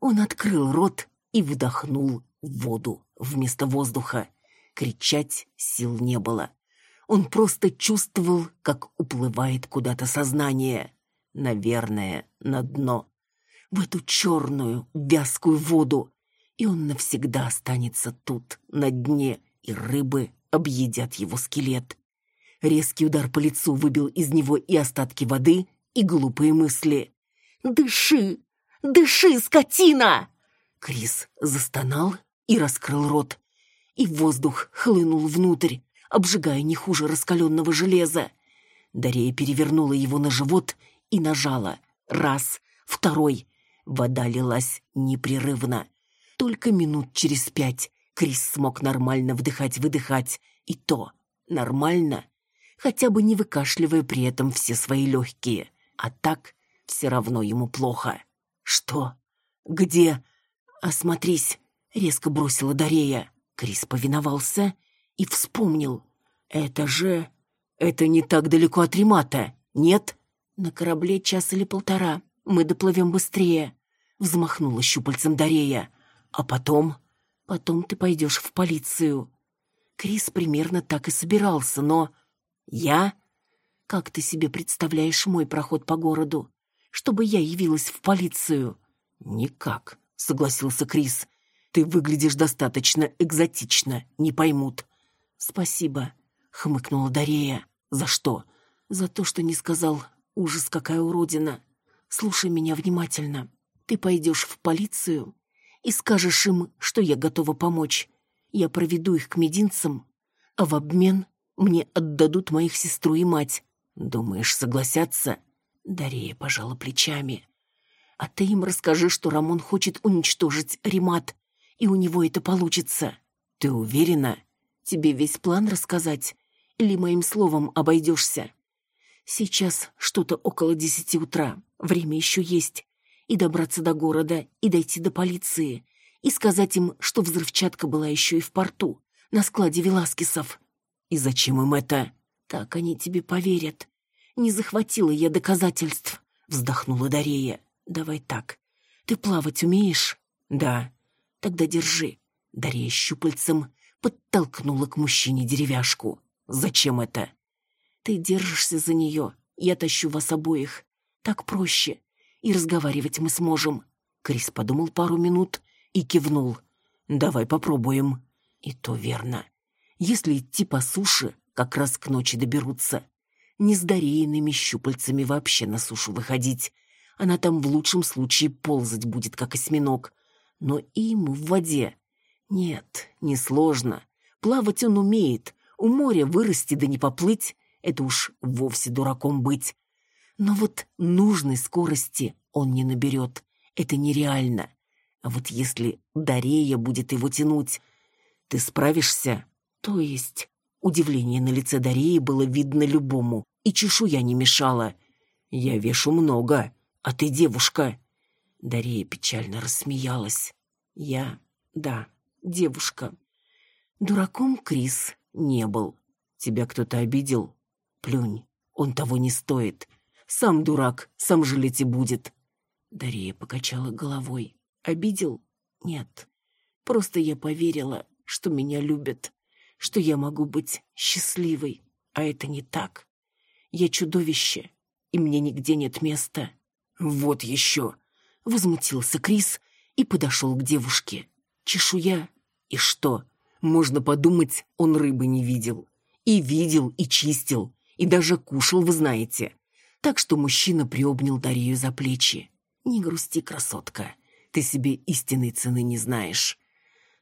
Он открыл рот и вдохнул воду вместо воздуха. Кричать сил не было. Он просто чувствовал, как уплывает куда-то сознание. Наверное, на дно. В эту черную, вязкую воду. И он навсегда останется тут, на дне, и рыбы объедят его скелет. Резкий удар по лицу выбил из него и остатки воды, и глупые мысли. «Дыши! Дыши, скотина!» Крис застонал и раскрыл рот. И воздух хлынул внутрь, обжигая не хуже раскаленного железа. Дарея перевернула его на живот и нажала. Раз, второй. Вода лилась непрерывно. Только минут через пять Крис смог нормально вдыхать-выдыхать. И то нормально, хотя бы не выкашливая при этом все свои легкие. А так все равно ему плохо. «Что? Где?» «Осмотрись», — резко бросила Дарея. Крис повиновался и вспомнил. «Это же... это не так далеко от Римата, нет?» «На корабле час или полтора. Мы доплывем быстрее», — взмахнула щупальцем Дарея. «А потом...» «Потом ты пойдешь в полицию». Крис примерно так и собирался, но... «Я?» «Как ты себе представляешь мой проход по городу? Чтобы я явилась в полицию?» «Никак», — согласился Крис. «Ты выглядишь достаточно экзотично, не поймут». «Спасибо», — хмыкнула Дарея. «За что?» «За то, что не сказал. Ужас, какая уродина. Слушай меня внимательно. Ты пойдешь в полицию и скажешь им, что я готова помочь. Я проведу их к мединцам, а в обмен мне отдадут моих сестру и мать. Думаешь, согласятся?» Дарея пожала плечами. «А ты им расскажи, что Рамон хочет уничтожить Римат, и у него это получится. Ты уверена?» Тебе весь план рассказать? Или моим словом обойдешься? Сейчас что-то около десяти утра. Время еще есть. И добраться до города, и дойти до полиции. И сказать им, что взрывчатка была еще и в порту, на складе Веласкесов. И зачем им это? Так они тебе поверят. Не захватила я доказательств, вздохнула Дарея. Давай так. Ты плавать умеешь? Да. Тогда держи. Дарея щупальцем подтолкнула к мужчине деревяшку. «Зачем это?» «Ты держишься за нее, я тащу вас обоих. Так проще, и разговаривать мы сможем». Крис подумал пару минут и кивнул. «Давай попробуем». «И то верно. Если идти по суше, как раз к ночи доберутся. Не с дарейными щупальцами вообще на сушу выходить. Она там в лучшем случае ползать будет, как осьминог. Но и ему в воде нет, несложно. Плавать он умеет. У моря вырасти да не поплыть — это уж вовсе дураком быть. Но вот нужной скорости он не наберет. Это нереально. А вот если Дарея будет его тянуть, ты справишься? То есть... Удивление на лице Дареи было видно любому, и чешуя не мешала. «Я вешу много, а ты девушка». Дарея печально рассмеялась. «Я... да, девушка. Дураком Крис не был. Тебя кто-то обидел? Плюнь, он того не стоит. Сам дурак, сам жалеть и будет. Дарья покачала головой. Обидел? Нет. Просто я поверила, что меня любят, что я могу быть счастливой, а это не так. Я чудовище, и мне нигде нет места. Вот еще! Возмутился Крис и подошел к девушке чешуя. И что? Можно подумать, он рыбы не видел. И видел, и чистил, и даже кушал, вы знаете. Так что мужчина приобнял Дарью за плечи. «Не грусти, красотка, ты себе истинной цены не знаешь.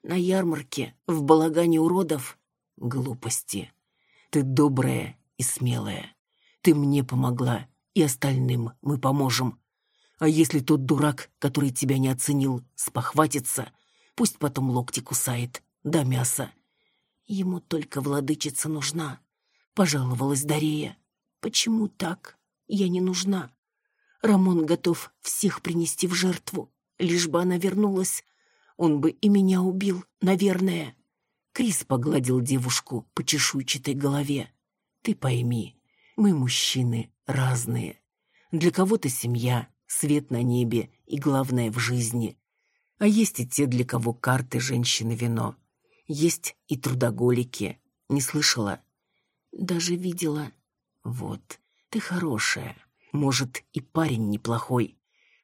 На ярмарке, в балагане уродов, глупости. Ты добрая и смелая. Ты мне помогла, и остальным мы поможем. А если тот дурак, который тебя не оценил, спохватится, Пусть потом локти кусает, да мясо. Ему только владычица нужна, пожаловалась Дарея. Почему так? Я не нужна. Рамон готов всех принести в жертву, лишь бы она вернулась. Он бы и меня убил, наверное. Крис погладил девушку по чешуйчатой голове. Ты пойми, мы мужчины разные. Для кого-то семья, свет на небе и главное в жизни. А есть и те, для кого карты женщины вино. Есть и трудоголики. Не слышала? Даже видела. Вот, ты хорошая. Может, и парень неплохой.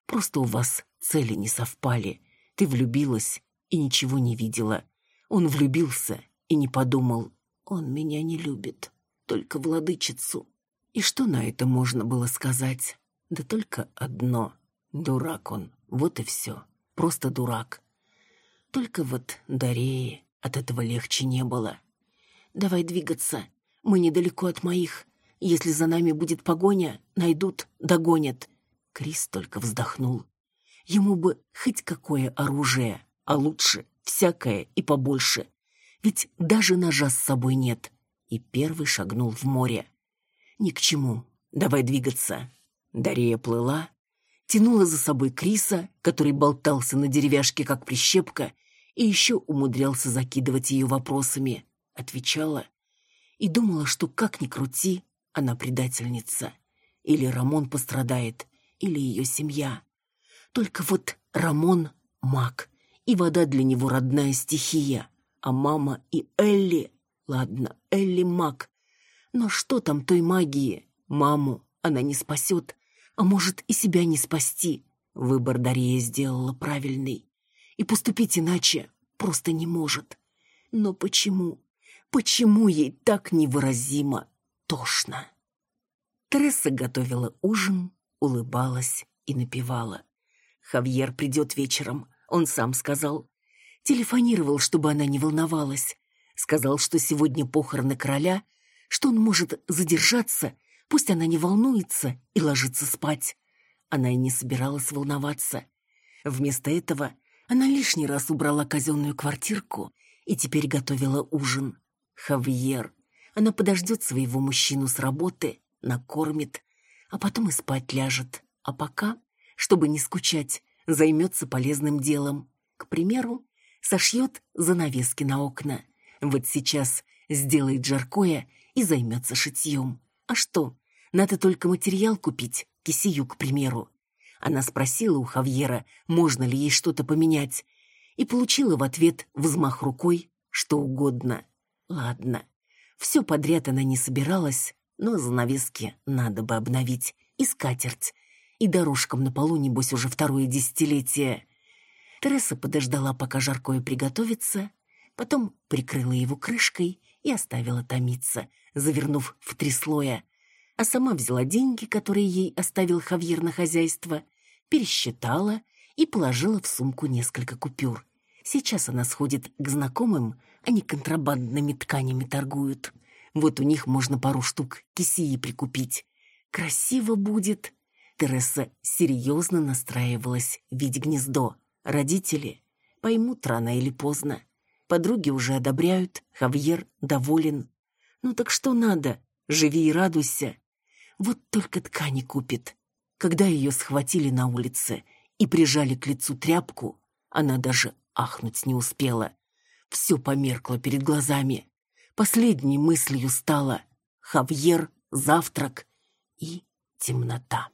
Просто у вас цели не совпали. Ты влюбилась и ничего не видела. Он влюбился и не подумал. Он меня не любит, только владычицу. И что на это можно было сказать? Да только одно. Дурак он, вот и все просто дурак. Только вот Дарее от этого легче не было. «Давай двигаться, мы недалеко от моих. Если за нами будет погоня, найдут, догонят». Крис только вздохнул. Ему бы хоть какое оружие, а лучше всякое и побольше. Ведь даже ножа с собой нет. И первый шагнул в море. «Ни к чему. Давай двигаться». Дарья плыла, тянула за собой Криса, который болтался на деревяшке, как прищепка, и еще умудрялся закидывать ее вопросами. Отвечала и думала, что как ни крути, она предательница. Или Рамон пострадает, или ее семья. Только вот Рамон — маг, и вода для него родная стихия, а мама и Элли... Ладно, Элли маг. Но что там той магии? Маму она не спасет, а может и себя не спасти. Выбор Дарья сделала правильный. И поступить иначе просто не может. Но почему? Почему ей так невыразимо тошно? Тресса готовила ужин, улыбалась и напевала. Хавьер придет вечером, он сам сказал. Телефонировал, чтобы она не волновалась. Сказал, что сегодня похороны короля, что он может задержаться, пусть она не волнуется и ложится спать. Она и не собиралась волноваться. Вместо этого она лишний раз убрала казенную квартирку и теперь готовила ужин. Хавьер. Она подождет своего мужчину с работы, накормит, а потом и спать ляжет. А пока, чтобы не скучать, займется полезным делом. К примеру, сошьет занавески на окна. Вот сейчас сделает жаркое и займется шитьем. А что? Надо только материал купить, кисию, к примеру. Она спросила у Хавьера, можно ли ей что-то поменять, и получила в ответ взмах рукой что угодно. Ладно, все подряд она не собиралась, но занавески надо бы обновить, и скатерть, и дорожкам на полу, небось, уже второе десятилетие. Тереса подождала, пока жаркое приготовится, потом прикрыла его крышкой и оставила томиться, завернув в три слоя, а сама взяла деньги, которые ей оставил Хавьер на хозяйство, пересчитала и положила в сумку несколько купюр. Сейчас она сходит к знакомым, они контрабандными тканями торгуют. Вот у них можно пару штук кисии прикупить. Красиво будет. Тереса серьезно настраивалась видеть гнездо. Родители поймут рано или поздно. Подруги уже одобряют, Хавьер доволен. Ну так что надо? Живи и радуйся. Вот только ткани купит. Когда ее схватили на улице и прижали к лицу тряпку, она даже ахнуть не успела. Все померкло перед глазами. Последней мыслью стала Хавьер, завтрак и темнота.